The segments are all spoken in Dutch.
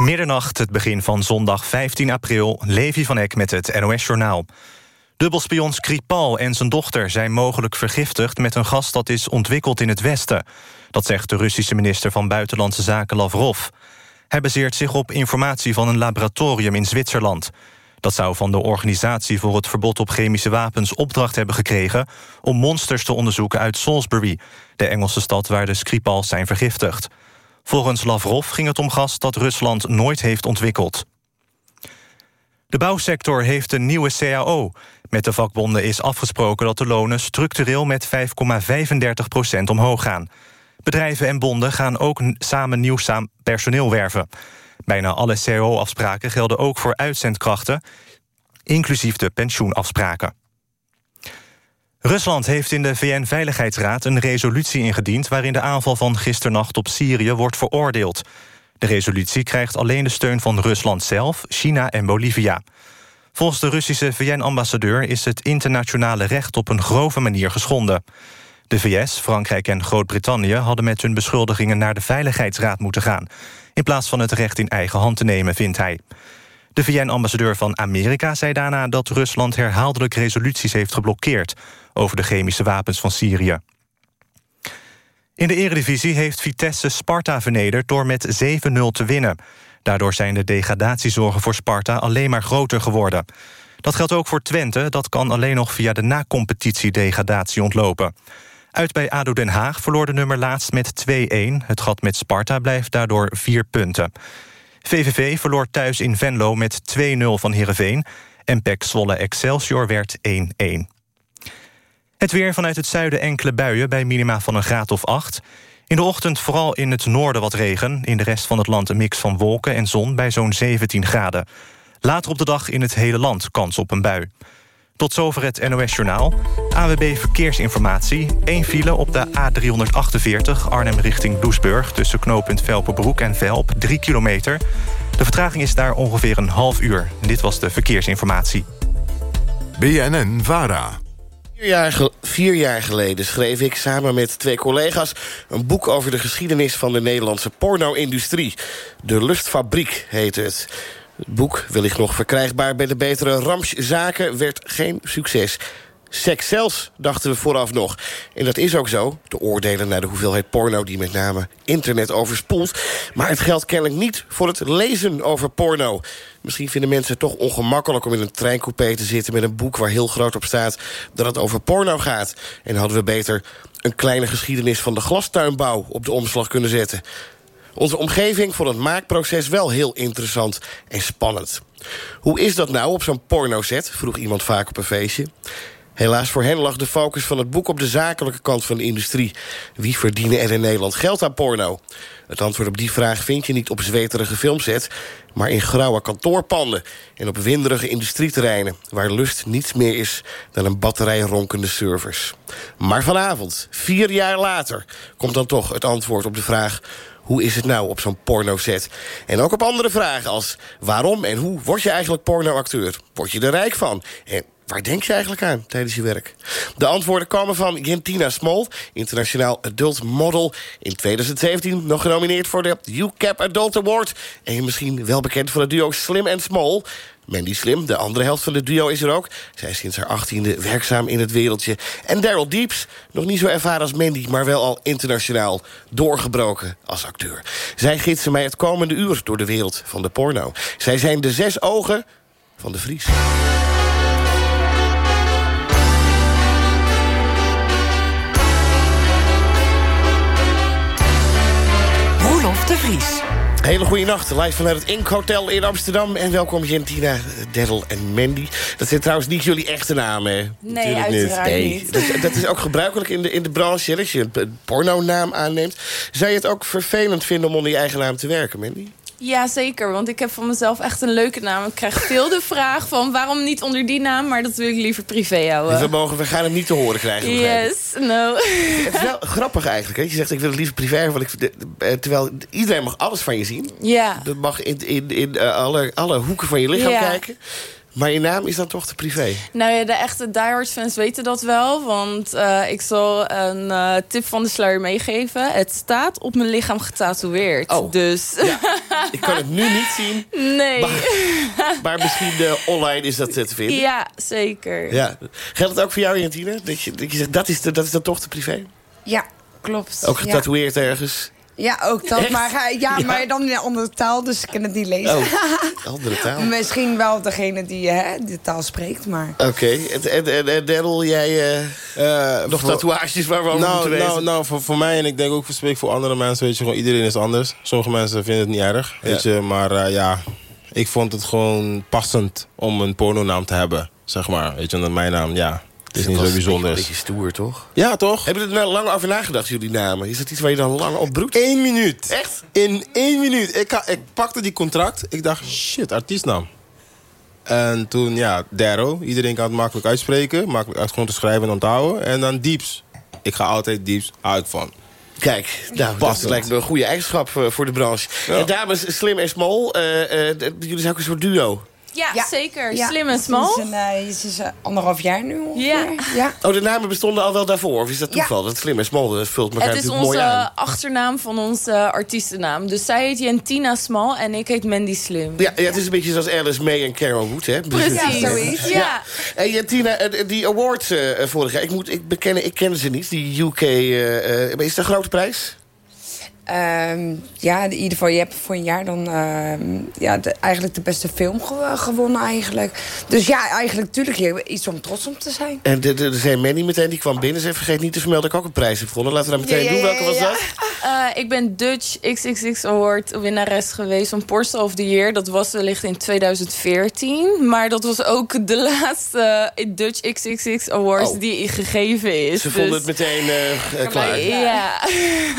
Middernacht, het begin van zondag 15 april. Levi van Eck met het NOS-journaal. Dubbelspion Skripal en zijn dochter zijn mogelijk vergiftigd... met een gas dat is ontwikkeld in het Westen. Dat zegt de Russische minister van Buitenlandse Zaken Lavrov. Hij baseert zich op informatie van een laboratorium in Zwitserland. Dat zou van de Organisatie voor het Verbod op Chemische Wapens... opdracht hebben gekregen om monsters te onderzoeken uit Salisbury... de Engelse stad waar de Skripals zijn vergiftigd. Volgens Lavrov ging het om gas dat Rusland nooit heeft ontwikkeld. De bouwsector heeft een nieuwe CAO. Met de vakbonden is afgesproken dat de lonen structureel met 5,35 procent omhoog gaan. Bedrijven en bonden gaan ook samen nieuw personeel werven. Bijna alle CAO-afspraken gelden ook voor uitzendkrachten... inclusief de pensioenafspraken. Rusland heeft in de VN-veiligheidsraad een resolutie ingediend... waarin de aanval van gisternacht op Syrië wordt veroordeeld. De resolutie krijgt alleen de steun van Rusland zelf, China en Bolivia. Volgens de Russische VN-ambassadeur is het internationale recht op een grove manier geschonden. De VS, Frankrijk en Groot-Brittannië hadden met hun beschuldigingen naar de Veiligheidsraad moeten gaan... in plaats van het recht in eigen hand te nemen, vindt hij. De VN-ambassadeur van Amerika zei daarna dat Rusland herhaaldelijk resoluties heeft geblokkeerd over de chemische wapens van Syrië. In de eredivisie heeft Vitesse Sparta vernederd door met 7-0 te winnen. Daardoor zijn de degradatiezorgen voor Sparta alleen maar groter geworden. Dat geldt ook voor Twente, dat kan alleen nog via de na-competitie degradatie ontlopen. Uit bij ADO Den Haag verloor de nummer laatst met 2-1. Het gat met Sparta blijft daardoor vier punten. VVV verloor thuis in Venlo met 2-0 van Heerenveen... en PEC Zwolle Excelsior werd 1-1. Het weer vanuit het zuiden enkele buien bij minima van een graad of 8. In de ochtend vooral in het noorden wat regen. In de rest van het land een mix van wolken en zon bij zo'n 17 graden. Later op de dag in het hele land kans op een bui. Tot zover het NOS-journaal. AWB Verkeersinformatie. Eén file op de A348 Arnhem richting Doesburg... tussen knooppunt Velperbroek en Velp, 3 kilometer. De vertraging is daar ongeveer een half uur. Dit was de verkeersinformatie. BNN-VARA. Vier jaar, vier jaar geleden schreef ik samen met twee collega's... een boek over de geschiedenis van de Nederlandse porno-industrie. De Lustfabriek heette het. Het boek, wellicht nog verkrijgbaar bij de betere Ramszaken... werd geen succes. Seks zelfs, dachten we vooraf nog. En dat is ook zo, te oordelen naar de hoeveelheid porno... die met name internet overspoelt. Maar het geldt kennelijk niet voor het lezen over porno. Misschien vinden mensen het toch ongemakkelijk om in een treincoupé te zitten... met een boek waar heel groot op staat dat het over porno gaat. En hadden we beter een kleine geschiedenis van de glastuinbouw... op de omslag kunnen zetten. Onze omgeving vond het maakproces wel heel interessant en spannend. Hoe is dat nou op zo'n pornoset, vroeg iemand vaak op een feestje. Helaas voor hen lag de focus van het boek op de zakelijke kant van de industrie. Wie verdienen er in Nederland geld aan porno? Het antwoord op die vraag vind je niet op zweterige filmsets... maar in grauwe kantoorpanden en op winderige industrieterreinen... waar lust niets meer is dan een batterij ronkende servers. Maar vanavond, vier jaar later, komt dan toch het antwoord op de vraag... Hoe is het nou op zo'n pornoset? En ook op andere vragen als waarom en hoe word je eigenlijk pornoacteur? Word je er rijk van? En Waar denk je eigenlijk aan tijdens je werk? De antwoorden komen van Jentina Small, internationaal adult model. In 2017 nog genomineerd voor de UCAP Adult Award. En misschien wel bekend van het duo Slim en Small. Mandy Slim, de andere helft van het duo, is er ook. Zij is sinds haar achttiende werkzaam in het wereldje. En Daryl Deeps, nog niet zo ervaren als Mandy... maar wel al internationaal doorgebroken als acteur. Zij gidsen mij het komende uur door de wereld van de porno. Zij zijn de zes ogen van de Vries. Hele goede nacht, live vanuit het Ink Hotel in Amsterdam. En welkom Jentina, Daryl en Mandy. Dat zijn trouwens niet jullie echte namen. Nee, uiteraard nee. niet. Dat, dat, is ook gebruikelijk in de, in de branche, als je een pornonaam aanneemt. Zou je het ook vervelend vinden om onder je eigen naam te werken, Mandy? Ja, zeker. Want ik heb van mezelf echt een leuke naam. Ik krijg veel de vraag van waarom niet onder die naam... maar dat wil ik liever privé houden. Dus we, mogen, we gaan hem niet te horen krijgen. Yes, no. Het is wel grappig eigenlijk. Hè? Je zegt, ik wil het liever privé want ik, eh, terwijl iedereen mag alles van je zien. Ja. Dat mag in, in, in uh, alle, alle hoeken van je lichaam kijken. Maar je naam is dan toch te privé? Nou ja, de echte diehard fans weten dat wel. Want uh, ik zal een uh, tip van de sluier meegeven. Het staat op mijn lichaam getatoeëerd. Oh. Dus ja. ik kan het nu niet zien. Nee. Maar, maar misschien uh, online is dat te vinden. Ja, zeker. Ja. Geldt het ook voor jou, Jantine? Dat je, dat je zegt, dat is, de, dat is dan toch de privé? Ja, klopt. Ook getatoeëerd ja. ergens? Ja, ook dat. Maar, ja, ja, maar dan in een andere taal, dus ik kan het niet lezen. Oh, andere taal? Misschien wel degene die uh, de taal spreekt, maar... Oké. Okay. En, en, en Daryl, jij uh, nog voor, tatoeages waar we over nou, moeten Nou, nou voor, voor mij en ik denk ook voor spreek voor andere mensen, weet je, gewoon iedereen is anders. Sommige mensen vinden het niet erg, weet ja. je. Maar ja, ik vond het gewoon passend om een pornonaam te hebben, zeg maar. Weet je, en mijn naam, ja... Het is niet zo bijzonder. Een beetje stoer, toch? Ja, toch? Hebben jullie er nou lang over nagedacht, jullie namen? Is dat iets waar je dan lang op broedt? Eén minuut. Echt? In één minuut. Ik, ik pakte die contract. Ik dacht, shit, artiestnaam. En toen, ja, Darrow. Iedereen kan het makkelijk uitspreken. Makkelijk uit gewoon te schrijven en onthouden. En dan Dieps. Ik ga altijd Dieps uit van. Kijk, nou, dat lijkt me een goede eigenschap voor de branche. Ja. En dames, Slim en Small, uh, uh, jullie zijn ook een soort duo. Ja, ja, zeker. Ja. Slim en smal. Het is, een, uh, is uh, anderhalf jaar nu ongeveer. Ja. ja. Oh, de namen bestonden al wel daarvoor? Of is dat toeval? Dat Slim en Smal dat vult elkaar Het is mooi aan. onze achternaam van onze artiestennaam. Dus zij heet Jentina Smal en ik heet Mandy Slim. Ja, ja het is een beetje zoals Alice May en Carol Wood, hè? Precies. Ja, zoiets. Ja. ja. En Jentina, die awards uh, vorig jaar, ik moet ik bekennen, ik ken ze niet. Die UK, is dat een grote prijs? Um, ja, in ieder geval, je hebt voor een jaar dan uh, ja, de, eigenlijk de beste film ge gewonnen eigenlijk. Dus ja, eigenlijk natuurlijk iets om trots om te zijn. En er zijn Manny meteen, die kwam binnen. Ze vergeet niet te vermelden dat ik ook een prijs heb gewonnen. Laten we dat meteen ja, doen. Ja, Welke was dat? Uh, ik ben Dutch XXX Award winnares geweest van Porsche of the Year. Dat was wellicht in 2014. Maar dat was ook de laatste Dutch XXX Awards oh. die gegeven is. Ze dus... vonden het meteen uh, klaar. Ja.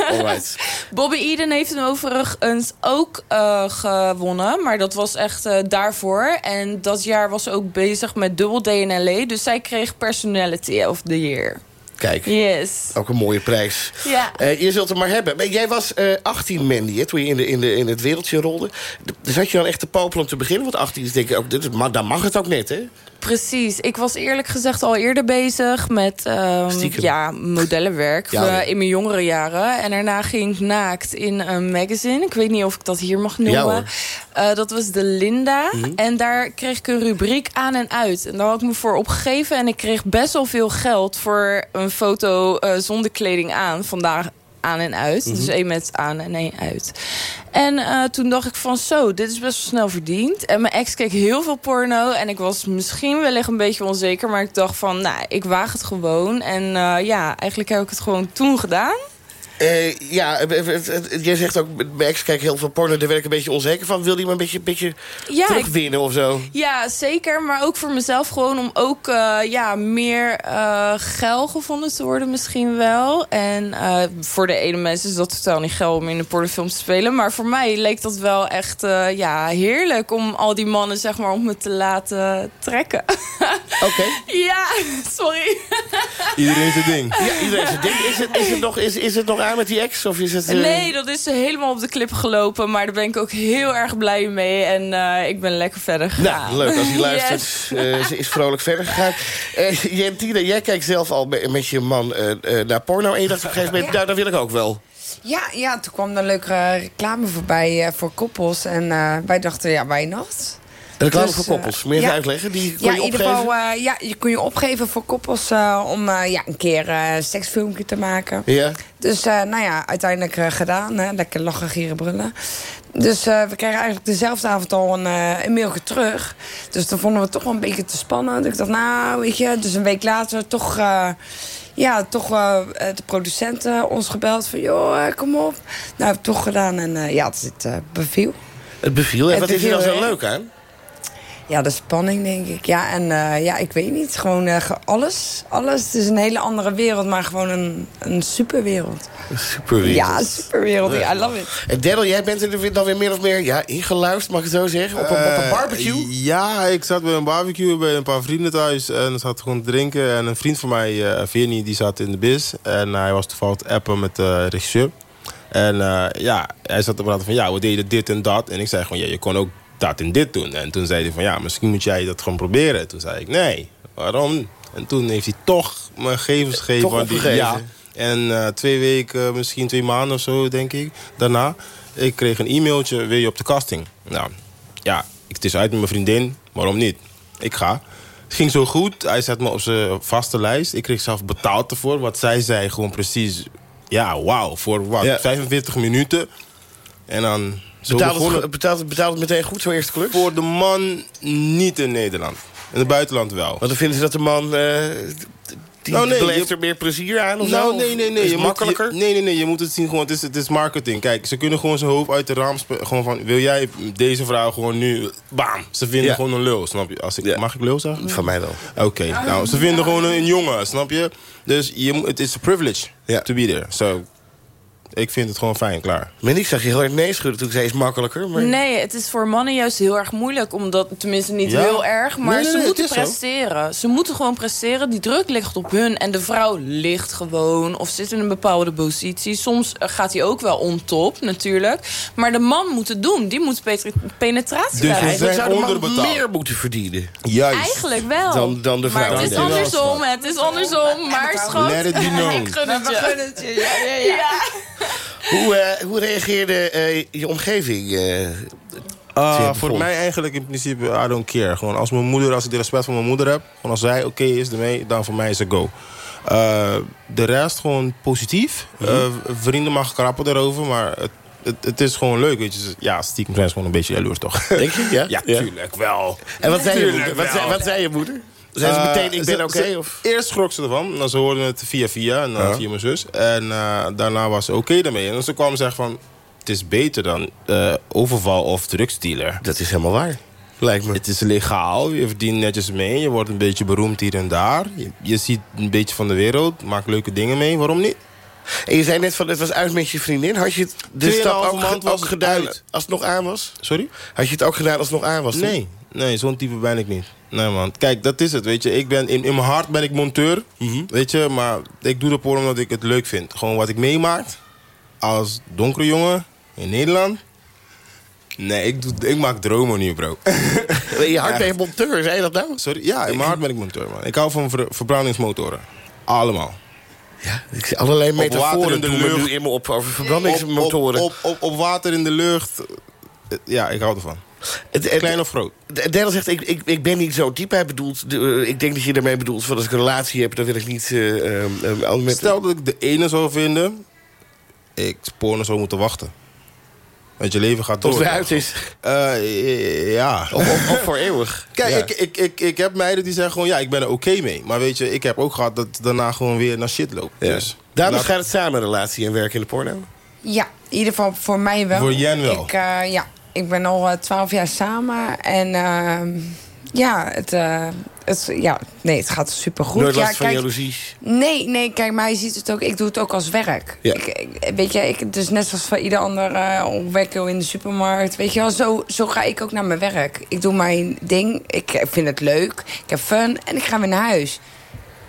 Alright. Bobby Eden heeft hem overigens ook uh, gewonnen. Maar dat was echt uh, daarvoor. En dat jaar was ze ook bezig met Double D in LA. Dus zij kreeg Personality of the Year. Kijk, yes. ook een mooie prijs. Ja. Uh, je zult hem maar hebben. Jij was 18, Mandy, hè, toen je in, de, in, de, in het wereldje rolde. Had je dan echt te popelen om te beginnen? Want 18 is denk ik ook, dit, maar dan mag het ook net, hè? Precies. Ik was eerlijk gezegd al eerder bezig met um, ja, modellenwerk ja, ja. in mijn jongere jaren. En daarna ging ik naakt in een magazine. Ik weet niet of ik dat hier mag noemen. Ja, uh, dat was de Linda. Mm -hmm. En daar kreeg ik een rubriek aan en uit. En daar had ik me voor opgegeven. En ik kreeg best wel veel geld voor een foto uh, zonder kleding aan. Vandaag aan en uit. Mm -hmm. Dus één met aan en één uit. En uh, toen dacht ik van zo, dit is best wel snel verdiend. En mijn ex keek heel veel porno. En ik was misschien wellicht een beetje onzeker. Maar ik dacht van, nou, ik waag het gewoon. En uh, ja, eigenlijk heb ik het gewoon toen gedaan. Uh, ja, jij zegt ook, mijn ex kijkt heel veel porno, daar werd ik een beetje onzeker van. Wil hij me een beetje, beetje ja, terugwinnen ik, of zo? Ja, zeker. Maar ook voor mezelf gewoon om ook uh, ja, meer uh, geil gevonden te worden misschien wel. En voor de ene mensen is dat totaal niet geil om in een pornofilm te spelen. Maar voor mij leek dat wel echt ja, heerlijk om al die mannen zeg maar op me te laten trekken. Oké. Okay. Ja, sorry. Iedereen zijn ding. Ja, iedereen zijn ding. Is het, is het nog, is, is het nog met die ex? Of is het, uh... Nee, dat is helemaal op de klip gelopen. Maar daar ben ik ook heel erg blij mee. En uh, ik ben lekker verder gegaan. Nou, leuk als hij luistert. Yes. Uh, ze is vrolijk verder gegaan. Jentina, jij kijkt zelf al met je man naar porno. En je dacht op een gegeven moment, ja. nou, dat wil ik ook wel. Ja, ja, toen kwam er een leuke reclame voorbij voor koppels. En wij dachten, ja, why not? Reclame dus, voor koppels, meer ja, uitleggen? Die kon ja, je in ieder geval, ja, je kon je opgeven voor koppels uh, om ja, een keer een seksfilmpje te maken. Ja. Dus nou ja, uiteindelijk gedaan. Hè, lekker lachen, gieren, brullen. Dus we kregen eigenlijk dezelfde avond al een, een mailje terug. Dus dan vonden we het toch wel een beetje te spannend. Ik dacht, nou, weet je, dus een week later toch ja, toch de producenten ons gebeld van... joh, kom op. Nou, heb toch gedaan en ja, het, het beviel. Het beviel? En het wat beviel, is er dan zo leuk aan? Ja, de spanning, denk ik. Ja, en uh, ja, ik weet niet. Gewoon uh, alles. Alles. Het is een hele andere wereld, maar gewoon een, een superwereld. Een superwereld. Ja, een superwereld. Ja, I love it. En Daryl, jij bent er dan weer meer of meer ja, ingeluisterd, mag ik zo zeggen? Op, uh, op een barbecue? ja, ik zat bij een barbecue bij een paar vrienden thuis. En zat gewoon te drinken. En een vriend van mij, uh, Vinnie, die zat in de bis. En hij was toevallig te appen met de regisseur. En ja, hij zat te praten van, ja, we deden dit en dat. En ik zei gewoon, ja, je kon ook dat en dit doen. En toen zei hij van ja, misschien moet jij dat gewoon proberen. Toen zei ik nee, waarom? En toen heeft hij toch mijn gegevens gegeven. Die, ja, En twee weken, misschien twee maanden of zo, denk ik, daarna... ik kreeg een e-mailtje, wil je op de casting? Nou, ja, het is uit met mijn vriendin, waarom niet? Ik ga. Het ging zo goed. Hij zet me op zijn vaste lijst. Ik kreeg zelf betaald ervoor. Wat zij zei, gewoon precies... Ja, wauw. Voor wat? 45 minuten. En dan... Betaalt het, betaalt, betaalt het meteen goed, zo'n eerste club? Voor de man niet in Nederland. In het buitenland wel. Want dan vinden ze dat de man... Uh, die nou, nee, er meer plezier aan of nou, Nee, nee, nee. Je makkelijker? Moet, nee, nee, nee. Je moet het zien gewoon. Het is, het is marketing. Kijk, ze kunnen gewoon zijn hoofd uit de raam Gewoon van, wil jij deze vrouw gewoon nu... Bam! Ze vinden gewoon een lul, snap je? Als ik, Mag ik lul zeggen? Van mij wel. Oké. Nou, ze vinden gewoon een, jongen, snap je? Dus je, het is een privilege to be there. So, ik vind het gewoon fijn, klaar. Maar ik zag je heel erg nee schudden toen ik zei, is makkelijker. Maar... Nee, het is voor mannen juist heel erg moeilijk. Omdat, tenminste niet heel erg, maar ze moeten presteren. Ze moeten gewoon presteren. Die druk ligt op hun. En de vrouw ligt gewoon of zit in een bepaalde positie. Soms gaat hij ook wel on top, natuurlijk. Maar de man moet het doen. Die moet penetratie dus krijgen. Dus zou de man meer moeten verdienen. Juist. Eigenlijk wel. Dan, dan de vrouw. Maar het is andersom, het is andersom. Maar schat, ik gun het je. Ja, ja, ja. Hoe, uh, hoe reageerde uh, je omgeving? Uh, voor mij eigenlijk in principe, I don't care. Gewoon als mijn moeder, als ik de respect van mijn moeder heb... gewoon als zij oké is ermee, dan voor mij is het go. de rest gewoon positief. Mm vrienden mag krappen erover, maar het, het, het, is gewoon leuk. Weet je. Ja, stiekem zijn ze gewoon een beetje jaloers, toch? Denk je? Ja, ja, tuurlijk wel. En wat zei, je moeder? Wat, zei, wat zei je moeder? Zijn ze eh, meteen, ik ben oké? of? Eerst schrok ze ervan. Dan ze hoorden het via via. En dan via mijn zus. En uh, daarna was ze oké daarmee. En ze kwam zeggen van... Het is beter dan uh, overval of drugsdealer. Dat is helemaal waar. Lijkt me. Het is legaal. Je verdient netjes mee. Je wordt een beetje beroemd hier en daar. Je, je ziet een beetje van de wereld. Maakt leuke dingen mee. Waarom niet? En je zei net van het was uit met je vriendin. Had je het de stap ook, ook gedaan als het nog aan was? Sorry? Had je het ook gedaan als het nog aan was? Nee, nee zo'n type ben ik niet. Nee man, kijk, dat is het, weet je. Ik ben, in, in mijn hart ben ik monteur, mhm. weet je. Maar ik doe de porno omdat ik het leuk vind. Gewoon wat ik meemaak als donkere jongen in Nederland. Nee, ik, doe, ik maak dromen nu, bro. In je hart ben je monteur, zei je dat nou? Sorry? Ja, in mijn hart ben ik monteur, man. Ik hou van ver, verbrandingsmotoren. Allemaal. Ja, ik zie allerlei metaforen in de lucht. nu in me op over verbrandingsmotoren. Op, op, op, water in de lucht. Ja, ik hou ervan. Klein of groot? Daniel zegt, ik, ik, ik ben niet zo type. Hij bedoelt, eh, ik denk dat je daarmee bedoelt... van als ik een relatie heb, dan wil ik niet... Uh, uh, met... Stel dat ik de ene zou vinden... ik porno zou moeten wachten. Want je leven gaat door. Tot het uit is. ja. Of, of, voor eeuwig. Kijk, ik, ik, ik, ik heb meiden die zeggen gewoon... ja, ik ben er oké mee. Maar weet je, ik heb ook gehad dat het daarna gewoon weer naar shit loopt. Ja. Dus, Daarom gaat het samen, relatie en werk in de porno? Ja, in ieder geval voor mij wel. Voor Jen wel? Ik, ja, ik ben al eh, twaalf jaar samen. En ehm, ja, het, uh, het, ja, nee, het gaat supergoed. Nooit last ja, van kijk, jaloezie? Nee, nee, kijk, mij ziet het ook. Ik doe het ook als werk. Ja. Ik, weet je, ik, dus net zoals voor ieder ander uh, op werken in de supermarkt. Weet je wel, zo, zo ga ik ook naar mijn werk. Ik doe mijn ding. Ik vind het leuk. Ik heb fun. En ik ga weer naar huis.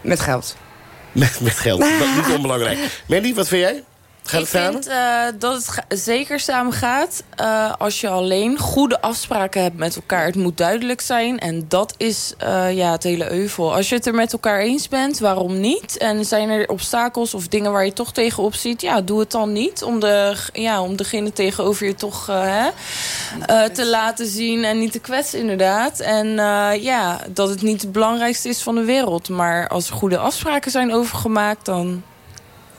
Met geld. Met, met geld. Dat is niet onbelangrijk. Mandy, wat vind jij? Gaat ik vind uh, dat het zeker samen gaat uh, als je alleen goede afspraken hebt met elkaar. Het moet duidelijk zijn en dat is uh, ja, het hele euvel. Als je het er met elkaar eens bent, waarom niet? En zijn er obstakels of dingen waar je toch tegenop ziet... ja, doe het dan niet om, de, ja, om degene tegenover je toch hè, te laten zien... en niet te kwetsen inderdaad. En ja, dat het niet het belangrijkste is van de wereld. Maar als er goede afspraken zijn overgemaakt, dan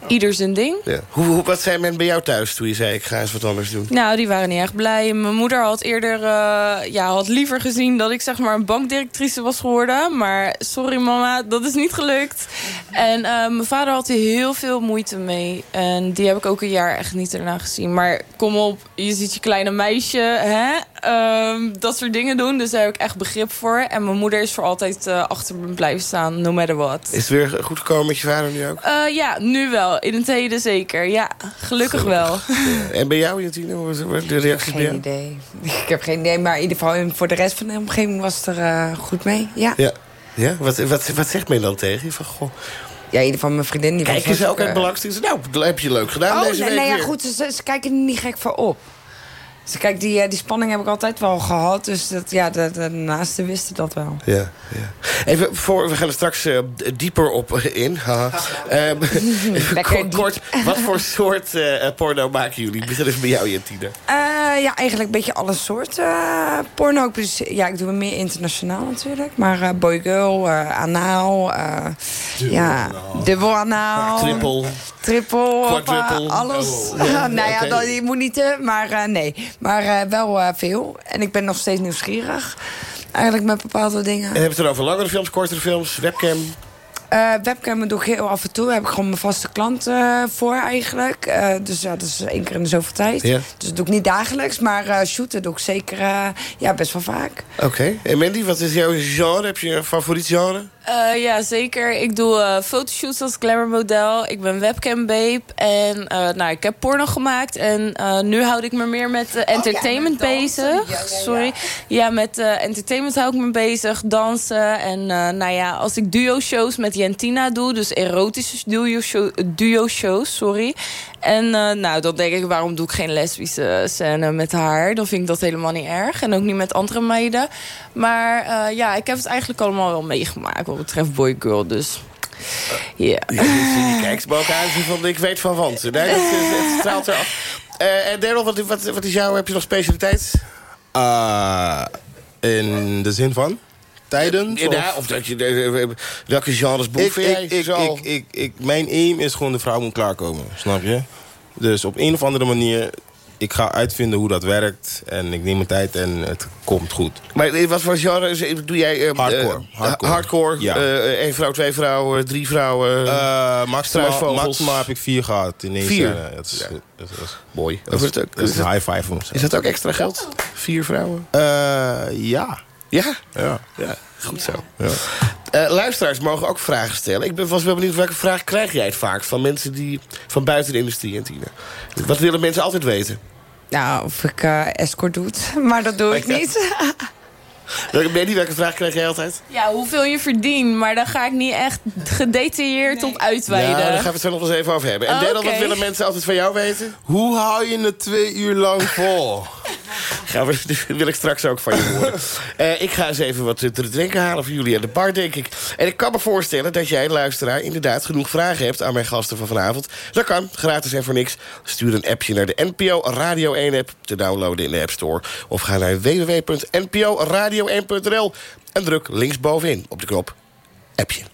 ieder zijn ding. Ja. Hoe, hoe, wat zei men bij jou thuis toen je zei... ik ga eens wat anders doen? Nou, die waren niet echt blij. Mijn moeder had eerder... Uh, ja, had liever gezien dat ik zeg maar een bankdirectrice was geworden. Maar sorry mama, dat is niet gelukt. En uh, mijn vader had er heel veel moeite mee. En die heb ik ook een jaar echt niet erna gezien. Maar kom op, je ziet je kleine meisje... Hè? Um, dat soort dingen doen. Dus daar heb ik echt begrip voor. En mijn moeder is voor altijd uh, achter me blijven staan, no matter what. Is het weer goed gekomen met je vader nu ook? Uh, ja, nu wel. In het heden zeker. Ja, gelukkig, wel. En bij jou, Jantine? Hoe de reactie Ik heb geen idee. Ik heb geen idee, maar in ieder geval voor de rest van de omgeving was het er uh, goed mee. Ja. ja. ja? Wat, wat, wat zegt men dan tegen je? Van, goh, ja, in ieder geval mijn vriendin. Die Kijken ze ook uit belasting? Nou, heb je leuk gedaan oh, deze nee, week nee, ja, goed, ze, ze, kijken er niet gek voor op. Dus kijk, die, eh, die spanning heb ik altijd wel gehad. Dus dat, ja, de, de naasten wisten dat wel. Ja, ja. Even voor, we gaan er straks uh, dieper op in. um, kort, kort, wat voor soort uh, porno maken jullie? Begin eens bij jou, Jantine. ja, eigenlijk een beetje alle soorten porno. Dus, ja, ik doe meer internationaal natuurlijk. Maar boy-girl, anaal, ja, dubbel anaal. Triple. Triple, Quadruple. alles. Oh, nou ja, dat, je moet niet, maar nee. Maar uh, wel uh, veel. En ik ben nog steeds nieuwsgierig. Eigenlijk met bepaalde dingen. En heb je het over langere films, kortere films, webcam? Uh, webcam doe ik heel af en toe. Daar heb ik gewoon mijn vaste klant uh, voor eigenlijk. Uh, dus ja, dat is één keer in de zoveel tijd. Dus dat doe ik niet dagelijks. Maar shooten doe ik zeker ja, best wel vaak. Oké. En Mandy, wat is jouw genre? Heb je een favoriet genre? Uh, ja, zeker. Ik doe uh, fotoshoots als glamourmodel. Ik ben webcam babe. En uh, nou, ik heb porno gemaakt. En nu houd ik me meer met entertainment oh, ja, bezig. Ja, ja, Sorry. Ja, met entertainment hou ik me bezig. Dansen. En nou ja, als ik duo-shows met Jentina doe... dus erotische duo-shows, sorry... En nou, dan denk ik, waarom doe ik geen lesbische scène met haar? Dan vind ik dat helemaal niet erg. En ook niet met andere meiden. Maar ja, ik heb het eigenlijk allemaal wel meegemaakt wat betreft boy-girl. Dus ja. Yeah. die kijkt me ook aan van ik weet van want. Nee, dat, straalt eraf. Uh, en Daryl, wat, wat, wat is jouw, heb je nog specialiteit? Uh, in de zin van? Tijdens? Ja, of, of dat je, welke genres boef ik, ik, ik, ik, ik, ik, Mijn aim is gewoon de vrouw moet klaarkomen, snap je? Dus op een of andere manier ik ga uitvinden hoe dat werkt. En ik neem mijn tijd en het komt goed. Maar wat voor genre doe jij? Uh, hardcore. hardcore. hardcore ja. Uh, één vrouw, twee vrouwen, drie vrouwen. Uh, maximaal, maximaal heb ik vier gehad. In één vier? Dat is, ja. dat is, Mooi. Dat is, dat is, een high five. Is dat ook extra geld? Vier vrouwen? ja. Ja? Ja. ja. Goed zo. Ja. Uh, luisteraars mogen ook vragen stellen. Ik ben, was wel benieuwd welke vraag krijg jij het vaak van mensen die van buiten de industrie en Tina? Wat willen mensen altijd weten? Nou, of ik uh, escort doe, maar dat doe ik niet. Mandy, welke vraag krijg jij altijd? Ja, hoeveel je verdient. Maar dan ga ik niet echt gedetailleerd nee. op uitweiden. Ja, daar gaan we het zo nog eens even over hebben. En oh, okay. wat willen mensen altijd van jou weten? Hoe hou je het twee uur lang vol? Dat wil ik straks ook van je horen. uh, ik ga eens even wat te drinken halen voor jullie aan de bar, denk ik. En ik kan me voorstellen dat jij, luisteraar, inderdaad genoeg vragen hebt aan mijn gasten van vanavond. Dat kan, gratis en voor niks. Stuur een appje naar de NPO Radio 1-app te downloaden in de App Store. Of ga naar www.nporadio1.nl en druk linksbovenin op de knop appje.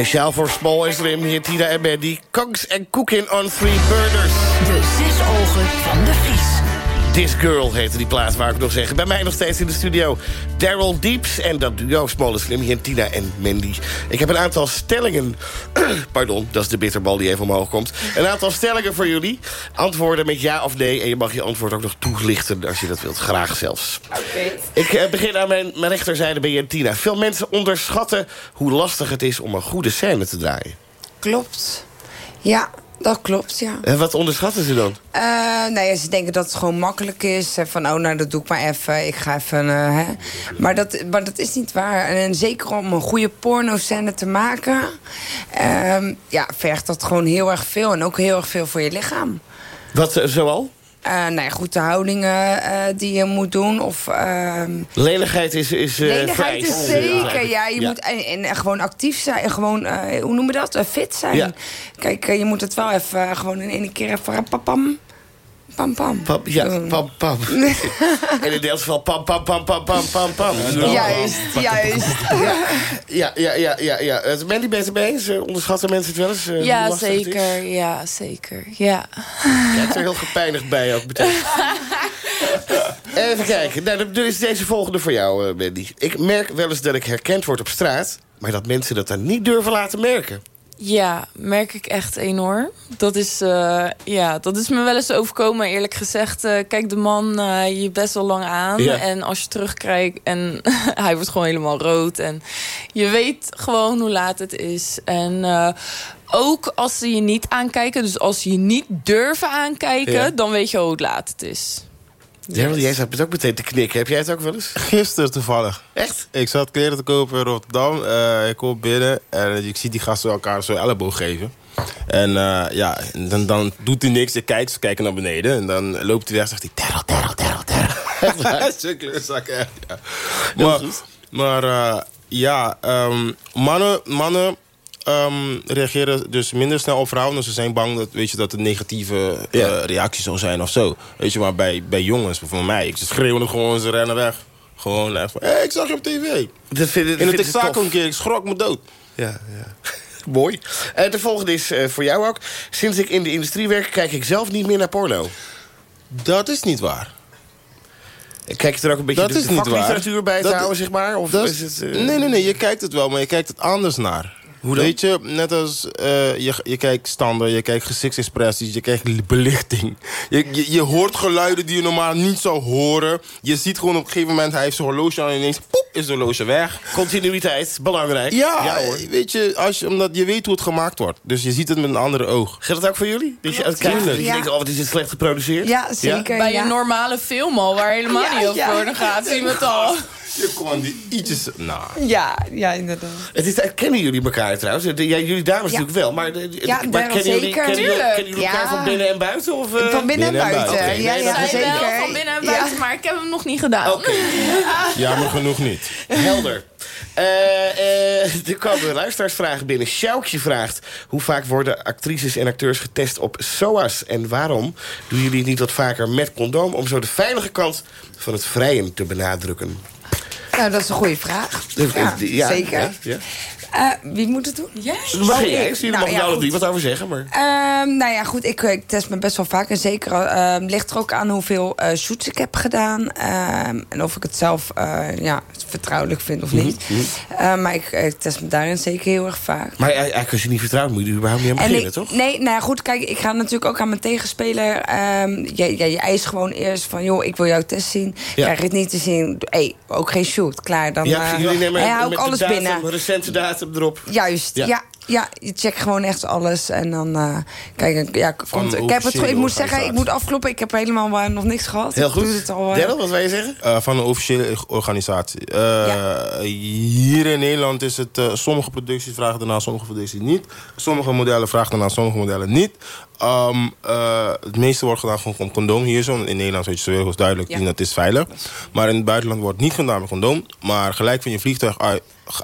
Speciaal voor Small en Slim, hier Tina en Mandy. Kongs en Cooking on Three Burners. De zes ogen van de Vries. This Girl heette die plaats, waar ik nog zeggen. Bij mij nog steeds in de studio Daryl Deeps en dat duo Slim. Hier Tina en Mandy. Ik heb een aantal stellingen... Pardon, dat is de bitterbal die even omhoog komt. Een aantal stellingen voor jullie. Antwoorden met ja of nee. En je mag je antwoord ook nog toelichten als je dat wilt. Graag zelfs. Oké. Ik eh, begin aan mijn, mijn rechterzijde bij Tina. Veel mensen onderschatten hoe lastig het is om een goede scène te draaien. Klopt. Ja, dat klopt, ja. En wat onderschatten ze dan? Uh, nou ja, ze denken dat het gewoon makkelijk is. Van, oh, nou, dat doe ik maar even. Ik ga even, uh, hè. Maar dat, maar dat is niet waar. En zeker om een goede porno-scène te maken... Uh, ja, vergt dat gewoon heel erg veel. En ook heel erg veel voor je lichaam. Wat, zoal? Uh, nou ja, goed, de houdingen uh, die je moet doen. Of, uh, lenigheid is, is Lenigheid is zeker, ja. Je ja. moet en, en, gewoon actief zijn. Gewoon, hoe noemen we dat? fit zijn. Ja. Kijk, je moet het wel even gewoon in één keer even... Pam, pam, pam. pam ja, pam, pam. in het deels geval pam, pam, pam, pam, pam, pam, pam. Juist, juist. Ja, ja, ja, ja. ja. Mandy, ben je het mee eens? Onderschatten mensen het wel eens? Uh, ja, zeker. Ja, zeker. Ja. Kijk er heel gepijnigd bij ook meteen. Even kijken. Nou, dan is deze volgende voor jou, uh, Mandy. Ik merk wel eens dat ik herkend word op straat... maar dat mensen dat dan niet durven laten merken. Ja, merk ik echt enorm. Dat is, uh, ja, dat is me wel eens overkomen, eerlijk gezegd. Uh, kijk de man uh, je best wel lang aan. Ja. En als je terugkijkt en hij wordt gewoon helemaal rood. En je weet gewoon hoe laat het is. En ook als ze je niet aankijken, dus als ze je niet durven aankijken... Ja. dan weet je hoe laat het is. Daryl, yes. jij zat het ook meteen te knikken. Heb jij het ook wel eens? Gisteren toevallig. Echt? Ik zat kleren te kopen in Rotterdam. Uh, ik kom binnen en ik zie die gasten elkaar zo elleboog geven. En uh, ja, dan, dan doet hij niks. Ik kijk, ze kijken naar beneden. En dan loopt hij weg en zegt hij... Daryl, Daryl, Daryl, Daryl. Zo'n kleurzak, echt. Ja. Maar, maar uh, ja, um, mannen... mannen um, reageren dus minder snel op vrouwen. Dus ze zijn bang dat, weet je, dat het negatieve uh, yeah. reactie zou zijn of zo. Weet je, maar bij, bij jongens, bijvoorbeeld mij, ze schreeuwen gewoon, ze rennen weg. Gewoon even, hé, hey, ik zag je op tv. Dat vind, dat In het exact een keer, ik schrok me dood. Ja, ja. Mooi. Uh, de volgende is uh, voor jou ook. Sinds ik in de industrie werk, kijk ik zelf niet meer naar porno. Dat is niet waar. Kijk je er ook een beetje dat de, is de vakliteratuur bij te dat houden, zeg maar? Of dat, is het, uh... Nee, nee, nee, je kijkt het wel, maar je kijkt het anders naar. Hoe dan? Weet je, net als uh, je, je kijkt standen, je kijkt gezichtsexpressies, je kijkt belichting. Je, je, je, hoort geluiden die je normaal niet zou horen. Je ziet gewoon op een gegeven moment, hij heeft zijn horloge aan en ineens poep, is de horloge weg. Continuïteit, belangrijk. Ja, ja hoor. weet je, als je, omdat je weet hoe het gemaakt wordt. Dus je ziet het met een andere oog. Geldt dat ook voor jullie? Dat je uitkijkt en je denkt, oh, wat is dit slecht geproduceerd? Ja, zeker. Ja? Bij een normale film al, waar helemaal niet over gaat, zien we het al. Je kon die ietsjes... Nou. Ja, ja, inderdaad. Het is, kennen jullie elkaar trouwens? Ja, jullie dames ja. natuurlijk wel. Maar, ja, maar kennen, zeker. Jullie, kennen, jullie, kennen jullie elkaar van binnen en buiten? Of, uh? Van binnen en buiten. Okay. Ja, ja, zeker. Wel van binnen en buiten, maar ik heb hem nog niet gedaan. Oké. Okay. Jammer genoeg niet. Helder. Uh, uh, er komen luisteraarsvragen binnen. Sjoukje vraagt... hoe vaak worden actrices en acteurs getest op SOA's? En waarom doen jullie niet wat vaker met condoom... om zo de veilige kant van het vrijen te benadrukken? Nou, dat is een goede vraag. Ja, ja zeker. Ja, Uh, wie moet het doen? Yes. Mag jij? Zie nou, mag ja, wat over zeggen. Maar... Uh, nou ja, goed. Ik, ik, test me best wel vaak. En zeker uh, ligt er ook aan hoeveel uh, shoots ik heb gedaan. Ehm, en of ik het zelf ja, vertrouwelijk vind of niet. Mm -hmm. maar ik, ik, test me daarin zeker heel erg vaak. Maar eigenlijk als je niet vertrouwt, moet je überhaupt niet aan beginnen, ik, toch? Nee, nou ja, goed. Kijk, ik ga natuurlijk ook aan mijn tegenspeler. Je, je, je eist gewoon eerst van, joh, ik wil jouw test zien. Ja. Krijg je het niet te zien. Hey, ook geen shoot. Klaar, dan ja, jullie nemen hij ook alles datum, binnen. recente datum erop. Juist, ja. ja. Je checkt gewoon echt alles. En dan, uh, kijk, ja, komt, ik, heb het, ik moet zeggen, ik moet afkloppen. Ik heb helemaal uh, nog niks gehad. Heel goed. Het al, uh, wat wil je zeggen? Uh, van een officiële organisatie. Ja. Hier in Nederland is het, sommige producties vragen ernaar, sommige producties niet. Sommige modellen vragen ernaar, sommige modellen niet. Um, uh, het meeste wordt gedaan van condoom hier zo. In Nederland weet je zo heel duidelijk ja. dat is veilig. Maar in het buitenland wordt niet gedaan met condoom. Maar gelijk van je vliegtuig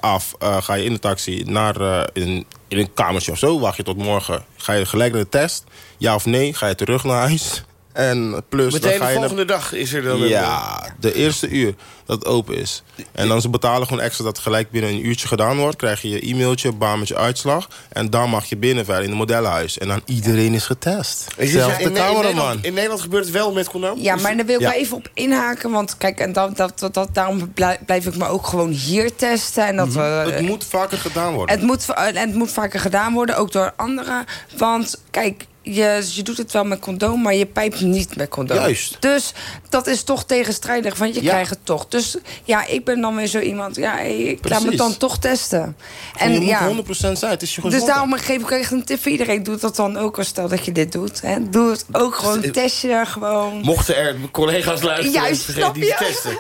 af uh, ga je in de taxi naar uh, in, in een kamertje of zo. Wacht je tot morgen. Ga je gelijk naar de test. Ja of nee, ga je terug naar huis. En plus, Meteen dan ga de volgende dag is er dan... Ja, de eerste uur dat het open is. En dan ze betalen gewoon extra dat het gelijk binnen een uurtje gedaan wordt. Krijg je je e-mailtje, baan met je uitslag. En dan mag je binnen verder in het modellenhuis. En dan iedereen is getest. Is Zelfs de in, cameraman. In, Nederland gebeurt het wel met condoom? Ja, maar daar wil ik ja. wel even op inhaken. Want kijk, en dat, dat, dat, daarom blijf ik me ook gewoon hier testen. En dat, mm -hmm. het moet vaker gedaan worden. Het moet, het moet vaker gedaan worden, ook door anderen. Want kijk je, je doet het wel met condoom, maar je pijpt niet met condoom. Juist. Dus dat is toch tegenstrijdig, want je krijgt het toch. Dus ja, ik ben dan weer zo iemand, ja, ik laat me dan toch testen. En, je ja, moet 100% zijn, het is je Dus daarom geef ik echt een tip voor iedereen. Doe dat dan ook, als stel dat je dit doet. Hè. Doe het ook gewoon, test je gewoon. Mochten er collega's luisteren, Juist, die testen.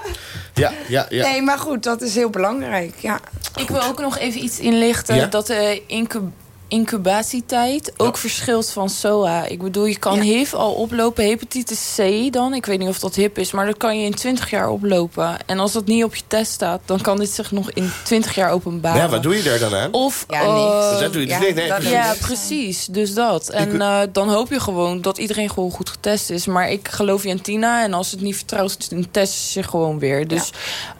Ja, ja, ja. Nee, maar goed, dat is heel belangrijk, ja. Ik wil ook nog even iets inlichten. Dat de incub incubatietijd ook verschilt van SOA. Ik bedoel, je kan HIV al oplopen, hepatitis C dan. Ik weet niet of dat hip is, maar dat kan je in 20 jaar oplopen. En als dat niet op je test staat, dan kan dit zich nog in 20 jaar openbaren. Ja, wat doe je daar dan aan? Of, ja, niks. Uh, dat doe je ja, nee, nee, precies. ja, precies. Dus dat. En uh, dan hoop je gewoon dat iedereen gewoon goed getest is. Maar ik geloof je in Tina. En als het niet vertrouwt, dan test je gewoon weer. Dus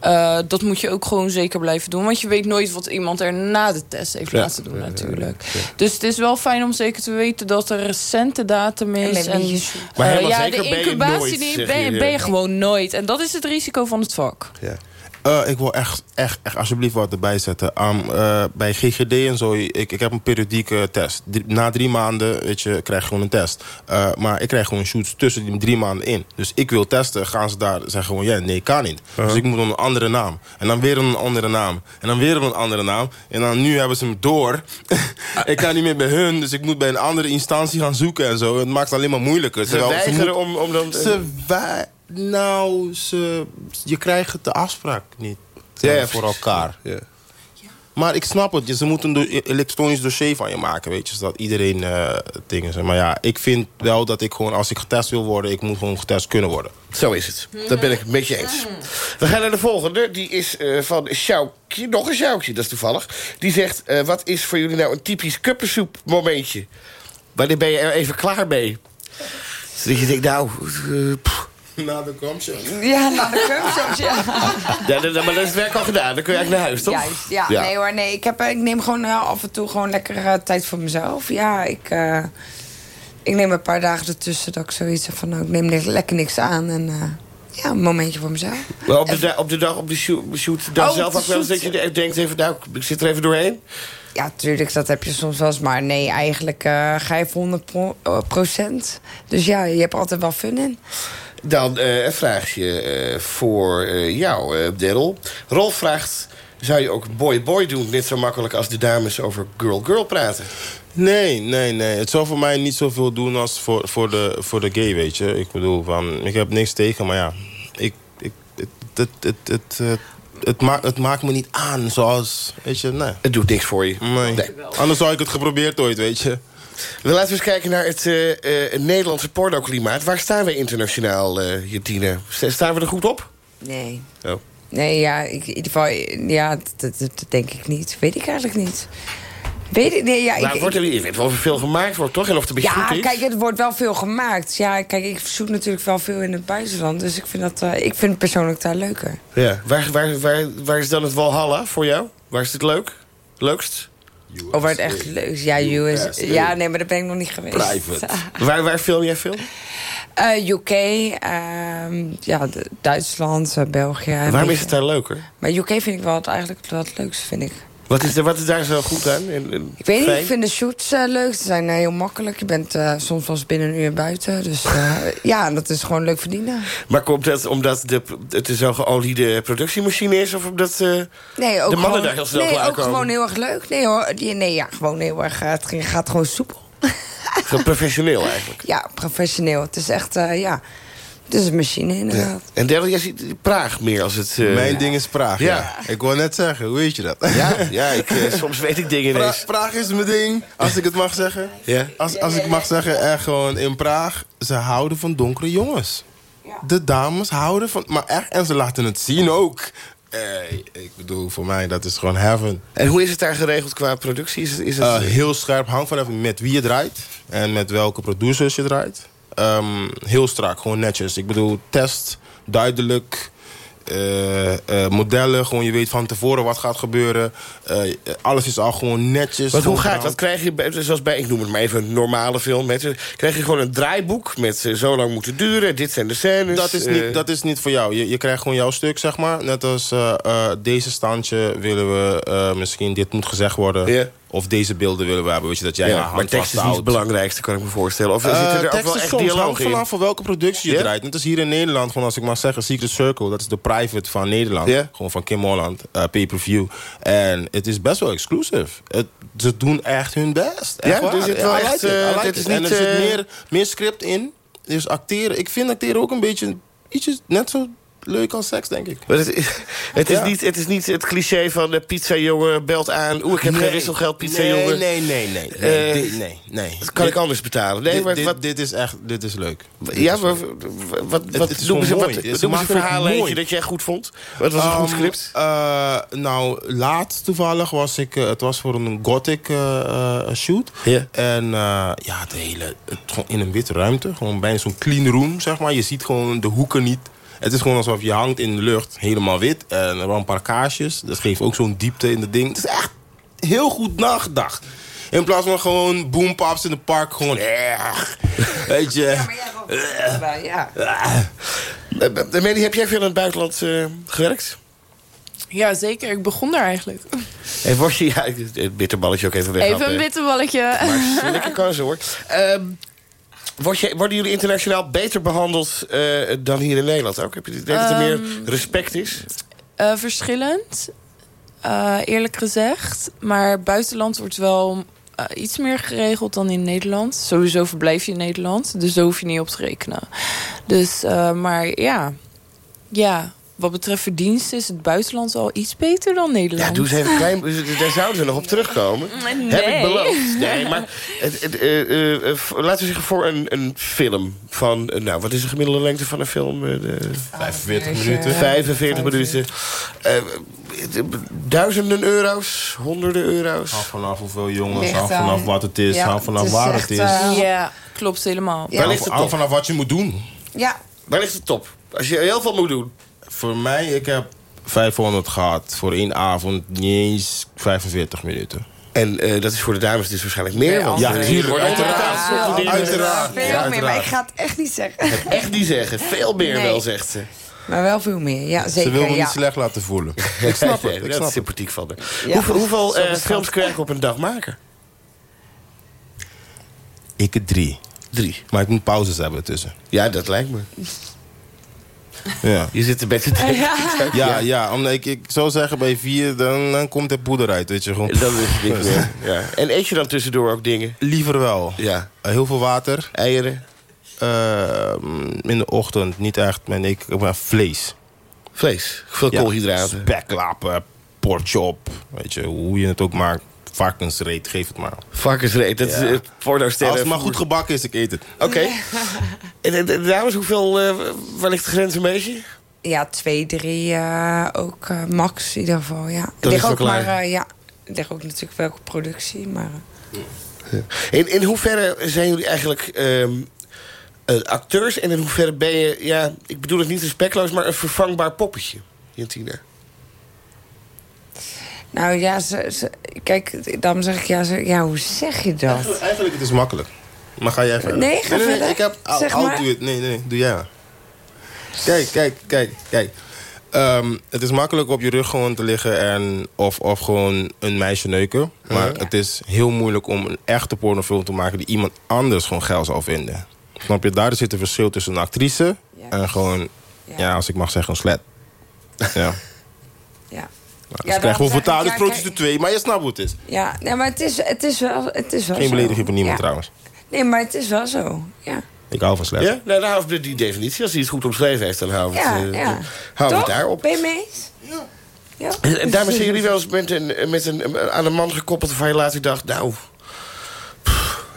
uh, dat moet je ook gewoon zeker blijven doen. Want je weet nooit wat iemand er na de test heeft laten doen natuurlijk. Dus het is wel fijn om zeker te weten dat er recente datum is. En, en maar uh, ja, de incubatie ben je, ben, ben je gewoon nooit. En dat is het risico van het vak. Ja. Uh, ik wil echt, echt, echt alsjeblieft wat erbij zetten. Um, uh, bij GGD en zo, ik, ik heb een periodieke test. na drie maanden weet je, krijg je gewoon een test. Uh, maar ik krijg gewoon shoots tussen die drie maanden in. Dus ik wil testen, gaan ze daar zeggen gewoon... ja, nee, kan niet. -huh. Dus ik moet een andere naam. En dan weer een andere naam. En dan weer een andere naam. En dan nu hebben ze hem door. ik kan niet meer bij hun, dus ik moet bij een andere instantie gaan zoeken en zo. Het maakt het alleen maar moeilijker. Ze weigeren om, om dan... Ze nou, ze, je krijgt de afspraak niet ja, voor elkaar. Ja. Maar ik snap het. Ze moeten een elektronisch dossier van je maken. Weet je, zodat iedereen uh, dingen zijn. Maar ja, ik vind wel dat ik gewoon, als ik getest wil worden... ik moet gewoon getest kunnen worden. Zo is het. Dat ben ik een beetje eens. We gaan naar de volgende. Die is uh, van Sjoukje. Nog een Sjoukje, dat is toevallig. Die zegt, uh, wat is voor jullie nou een typisch kuppensoep momentje? Wanneer ben je er even klaar mee? Dus je denkt, nou... Pff, na de komshow. Ja, na de komshow, ja. ja dan, maar dat is het werk al gedaan. Dan kun je eigenlijk naar huis, toch? Juist, ja. ja. Nee hoor, nee. Ik, heb, ik neem gewoon uh, af en toe gewoon lekker uh, tijd voor mezelf. Ja, ik, uh, ik neem een paar dagen ertussen dat ik zoiets heb van... Nou, ik neem lekker niks aan en... Ja, een momentje voor mezelf. Maar op, de, op de dag, op de shoot, shoot dag oh, zelf ook wel eens dat je denkt even, nou, ik zit er even doorheen? Ja, tuurlijk, dat heb je soms wel eens. Maar nee, eigenlijk uh, ga je voor 100 procent. Dus ja, je hebt er altijd wel fun in. Dan uh, een vraagje uh, voor uh, jou, Daryl. Rolf vraagt... Zou je ook boy-boy doen, net zo makkelijk als de dames over girl-girl praten? Nee, nee, nee. Het zou voor mij niet zoveel doen als voor, voor, de, voor de gay, weet je. Ik bedoel, van, ik heb niks tegen, maar ja... Ik, ik, het, het, het, het, het, het, maakt, het maakt me niet aan, zoals, weet je, nee. Het doet niks voor je. Nee. nee. Anders zou ik het geprobeerd ooit, weet je. We laten eens kijken naar het uh, uh, Nederlandse pornoklimaat. Waar staan we internationaal, uh, Jentine? Staan we er goed op? Nee. Oh. Nee, ja, ik, in ieder geval, ja, dat, dat, denk ik niet. Weet ik eigenlijk niet. Weet ik, nee, ja, nou, ik, wordt er, weet wel of er veel gemaakt wordt, toch? En of er ja, is? kijk, het wordt wel veel gemaakt. Ja, kijk, ik zoek natuurlijk wel veel in het buitenland. Dus ik vind, dat, uh, ik vind het persoonlijk daar leuker. Ja, waar, waar, waar, waar is dan het Walhalla voor jou? Waar is het leuk? Leukst? Of waar het echt leuk Ja, US. Ja, nee, maar daar ben ik nog niet geweest. Private. waar, waar film jij film? Uh, UK, uh, ja, Duitsland, uh, België. Waarom is het daar leuker? Maar UK vind ik wel het, eigenlijk wel het leukste, vind ik. Wat is, er, wat is daar zo goed aan? In, in ik weet niet, ik vind de shoots uh, leuk. Ze zijn uh, heel makkelijk. Je bent uh, soms wel eens binnen een uur buiten. Dus ja, dat is gewoon leuk verdienen. Maar komt dat omdat de, het een zo geoliede productiemachine is? Of omdat nee, ook de mannen gewoon, daar heel snel Nee, ook gewoon heel erg leuk. Nee hoor, nee, ja, gewoon heel erg, het gaat gewoon soepel. Zo professioneel eigenlijk? Ja, professioneel. Het is echt, ja... Het is een machine, inderdaad. Ja. En derde, jij ziet Praag meer als het... Uh... Mijn ding is Praag, ja. ja. Ik wou net zeggen, hoe weet je dat? Ja, ja ik, uh, soms weet ik dingen ineens. Pra Praag is mijn ding, als ik het mag zeggen. Ja? Als, als ik mag zeggen, echt gewoon in Praag... ze houden van donkere jongens. De dames houden van... Maar echt, en ze laten het zien ook. Hey, ik bedoel, voor mij, dat is gewoon heaven. En hoe is het daar geregeld qua productie? Is het, is het... Uh, heel scherp, hangt vanaf met wie je draait. En met welke producers je draait. Um, heel strak, gewoon netjes. Ik bedoel, test, duidelijk. Uh, uh, modellen, gewoon je weet van tevoren wat gaat gebeuren. Uh, alles is al gewoon netjes. Wat, hoe gaat dat? Krijg je, zoals bij, ik noem het maar even een normale film. Met, krijg je gewoon een draaiboek met zo lang moeten duren. Dit zijn de scènes. Dat is niet, dat is niet voor jou. Je, je krijgt gewoon jouw stuk, zeg maar. Net als deze standje willen we misschien dit moet gezegd worden. Yeah. Of deze beelden willen we hebben. Weet je, dat jij ja, maar tekst is niet het belangrijkste, kan ik me voorstellen. Of uh, zitten er ook wel echt soms, dialoog in? vanaf voor welke productie je yeah? draait. Net als hier in Nederland, gewoon als ik mag zeggen... Secret Circle, dat is de private van Nederland. Yeah? Gewoon van Kim Holland, uh, pay-per-view. En het is best wel exclusive. Het, ze doen echt hun best. Echt ja, dus het wel echt... Uh, het is niet, en er zit meer, meer script in. Dus acteren, ik vind acteren ook een beetje... Ietsje, net zo leuk als seks, denk ik. Maar het, is, het, is niet, het is niet het cliché van de pizzajongen belt aan... oeh, ik heb nee, geen wisselgeld, pizzajongen. Nee, nee, nee, nee. nee, uh, nee, nee. Dat kan dit, ik anders betalen. Nee, dit, maar, dit, wat, dit is echt dit is leuk. Ja, is maar wat, wat, het, noem eens een verhaal dat jij goed vond? Wat was een goed script? Uh, nou, laatst toevallig was ik... Uh, het was voor een gothic shoot. Yeah. En ja, het hele... Het, gewoon in een witte ruimte. Gewoon bijna zo'n clean room, zeg maar. Je ziet gewoon de hoeken niet. Het is gewoon alsof je hangt in de lucht, helemaal wit. En er waren een paar kaarsjes. Dat geeft ook zo'n diepte in de ding. Het is echt heel goed nagedacht. In plaats van gewoon boompops in het park. Gewoon erg. Weet je. Ja, maar ja. Uh, Meli, heb jij veel in het buitenland uh, gewerkt? Ja, zeker. Ik begon daar eigenlijk. Hey, was je, ja, het bitterballetje ook even weg. Even een bitterballetje. Maar lekker kans hoor. Um, Word je, worden jullie internationaal beter behandeld uh, dan hier in Nederland ook? Heb je het idee dat er meer Ehm, respect is? Uh, verschillend, uh, eerlijk gezegd. Maar buitenland wordt wel iets meer geregeld dan in Nederland. Sowieso verblijf je in Nederland, dus daar hoef je niet op te rekenen. Dus, maar ja, ja, wat betreft verdiensten is het buitenland al iets beter dan Nederland. Ja, doe eens even klein. Daar zouden we nog op terugkomen. Nee. Heb ik beloofd. Nee, maar het, het, uh, uh, laten we zeggen voor een, een film van... Uh, nou, wat is de gemiddelde lengte van een film? 45 minuten. 45 minuten. duizenden euro's, honderden euro's. Half vanaf hoeveel jongens, half vanaf wat het is, ja, half vanaf het waar echt, het is. Ja, klopt helemaal. Waar ligt het half vanaf wat je moet doen. Ja. Waar ligt het top? Als je heel veel moet doen. Voor mij, ik heb 500 gehad voor één avond, niet eens 45 minuten. En uh, dat is voor de dames dus waarschijnlijk meer. Want ja, tuurlijk. Uiteraard. Ja, uiteraard. Veel ja, meer, maar ik ga het echt niet zeggen. Het echt niet zeggen. Veel meer Nee. wel, zegt ze. Maar wel veel meer, ja, zeker. Ze wil me ja. niet slecht laten voelen. Ik snap het, ik Dat snap is sympathiek van haar. Ja. Hoeveel, eh, films krijg ik op een dag maken? Ik drie. Drie. Maar ik moet pauzes hebben tussen. Ja, dat lijkt me. Ja. Je zit er bij te denken. Ja, ja, omdat ik, ik zou zeggen bij vier, dan, dan komt er poeder uit, weet je. Gewoon. Dat is het niet meer. Ja. En eet je dan tussendoor ook dingen? Liever wel. Ja. Uh, heel veel water. Eieren, Uh, in de ochtend niet echt, maar ik, maar vlees. vlees, veel Ja, koolhydraten. Speklappen, porchop, weet je, hoe je het ook maakt. Varkensreet, geef het maar. Varkensreet, dat Ja. is porno Als het maar goed gebakken is, ik eet het. Oké. En de, de dames, hoeveel, uh, waar ligt de grens een beetje? Ja, twee, drie uh, ook uh, max in ieder geval, ja. Dat ligt is ook klaar. maar, uh, ja, ligt ook natuurlijk welke productie, maar... In, in hoeverre zijn jullie eigenlijk ehm, uh, acteurs? En in hoeverre ben je, ja, ik bedoel het niet respectloos... maar een vervangbaar poppetje, Jantina? Nou ja, ze, kijk, dan zeg ik ja, ze, ja, hoe zeg je dat? Eigenlijk, eigenlijk het is makkelijk. Maar ga jij verder? Nee, ga nee, nee, nee, ik heb al, al doe het. Nee, nee, doe jij maar. Kijk, kijk, kijk, kijk. Um, het is makkelijk op je rug gewoon te liggen en of, of gewoon een meisje neuken. Maar ja. het is heel moeilijk om een echte pornofilm te maken... die iemand anders gewoon geil zal vinden. Snap je? Daar zit een verschil tussen een actrice en gewoon... Ja. als ik mag zeggen, een slet. Ja. ja. Nou, dus ja, krijgen we vertaald ja, de twee, maar je snapt hoe het is. Ja, nee, maar het is, het is wel, het is wel Geen belediging van niemand trouwens. Nee, maar het is wel zo, ja. Ik hou van slecht. Ja, nou, dan houden we die definitie. Als hij het goed omschreven heeft, dan houden we ja, het, ja. houden we het daarop. Ben je mee eens? Ja. ja. En daarmee zijn jullie wel eens met een, met een, aan een man gekoppeld... waarvan je later dacht, nou,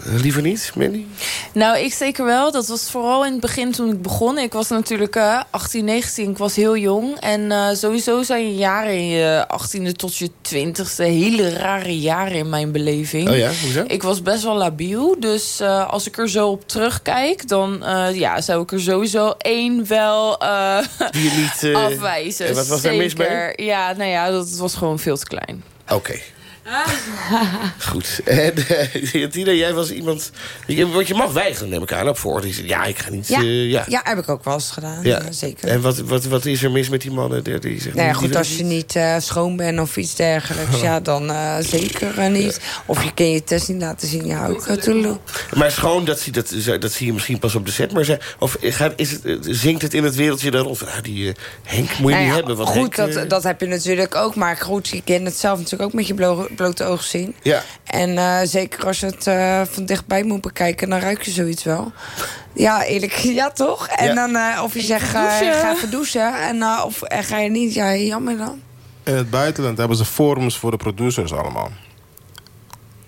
Liever niet, Mandy? Nou, ik zeker wel. Dat was vooral in het begin toen ik begon. Ik was natuurlijk uh, 18, 19. Ik was heel jong. En uh, sowieso zijn je jaren in je 18e tot je 20e hele rare jaren in mijn beleving. Oh ja, hoezo? Ik was best wel labiel. Dus uh, als ik er zo op terugkijk, dan uh, ja, zou ik er sowieso één wel Die je niet, afwijzen. En wat was daar mis mee? Ja, nou ja, dat was gewoon veel te klein. Oké. Okay. Goed. En uh, Tina, jij was iemand... Want je mag weigeren, neem ik aan, op voor. Ja, ik ga niet... Ja, uh, ja. ja. heb ik ook wel eens gedaan. Ja. zeker. En wat, wat, wat is er mis met die mannen? Die, die zeggen, nou ja, die goed, als je niet uh, schoon bent of iets dergelijks... ja, dan zeker niet. Of je kan je test niet laten zien. Ja, ook natuurlijk. Maar schoon, dat zie, dat, dat zie je misschien pas op de set. Maar ze, of gaat, is het, zingt het in het wereldje daar rond? Nou, die Henk moet je nou niet hebben. Want goed, Henk, dat, dat heb je natuurlijk ook. Maar goed, je kent het zelf natuurlijk ook met je blote ogen zien. Ja. En uh, zeker als je het uh, van dichtbij moet bekijken, dan ruik je zoiets wel. Ja, eerlijk, ja toch? En ja. dan uh, of je zegt, ga even douchen. En, of en ga je niet, ja, jammer dan. In het buitenland hebben ze forums voor de producers allemaal.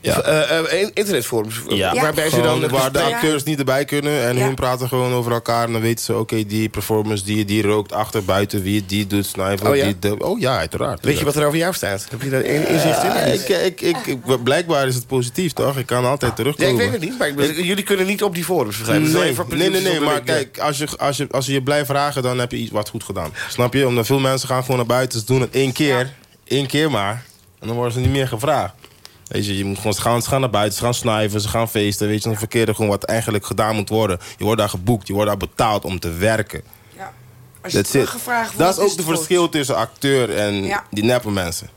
Ja. Uh, uh, internetforums. Ja. Waarbij ze dan waar de acteurs niet erbij kunnen. En ja. hun praten gewoon over elkaar. En dan weten ze, oké, okay, die performance, die, die rookt achter, buiten. Wie die doet, snuiven. Oh ja? Die, de, oh ja, uiteraard. Weet je wat er over jou staat? Heb je daar inzicht in? Ik, ik, ik, ik, blijkbaar is het positief, toch? Ik kan altijd terugkomen. Ja, ik weet het niet. Maar ik, jullie kunnen niet op die forums begrijpen. Nee, nee, nee, nee, maar kijk, als je, als, je, als je je blijft vragen... dan heb je iets wat goed gedaan. Snap je? Omdat veel mensen gaan gewoon naar buiten. Ze doen het één keer. Eén keer maar. En dan worden ze niet meer gevraagd. Weet je, je moet gewoon, ze, gaan, ze gaan naar buiten, ze gaan snuiven, ze gaan feesten. Weet je, dan verkeerde gewoon wat eigenlijk gedaan moet worden. Je wordt daar geboekt, je wordt daar betaald om te werken. Ja. Als je teruggevraagd wordt, Dat is ook het verschil tussen acteur en ja. die neppe mensen.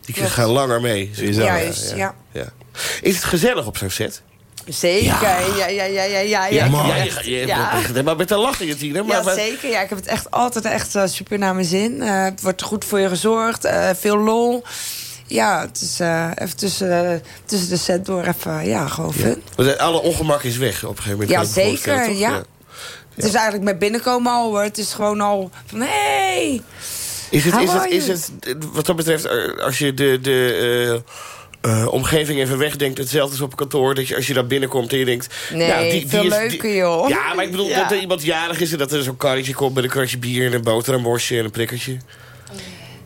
Die gaan langer mee. Juist, ja, ja. ja. Is het gezellig op zo'n set? Zeker, ja, ja, ja, ja, ja, ja. ja, ja, ja, ja. Maar met een lachen, je Tina. Maar, ja, zeker. Ja, ik heb het echt altijd echt uh, super naar mijn zin. Uh, het wordt goed voor je gezorgd. Uh, veel lol. Ja, het is uh, even tussen, uh, tussen de set door even, ja, gewoon fun. Ja. Alle ongemak is weg op een gegeven moment. Ja, zeker, ja. ja. Het is eigenlijk met binnenkomen al, hoor. Het is gewoon al van, hé... Hey, is het, is het, is het, wat dat betreft, als je de... de uh, uh, omgeving even wegdenkt. Hetzelfde als op kantoor. Dat je als je daar binnenkomt en je denkt... Nee, nou, die, veel die is, leuker, joh. Ja, maar ik bedoel ja. dat er iemand jarig is... en dat er zo'n karretje komt met een karretje bier... en een boterhambosje en een prikkertje.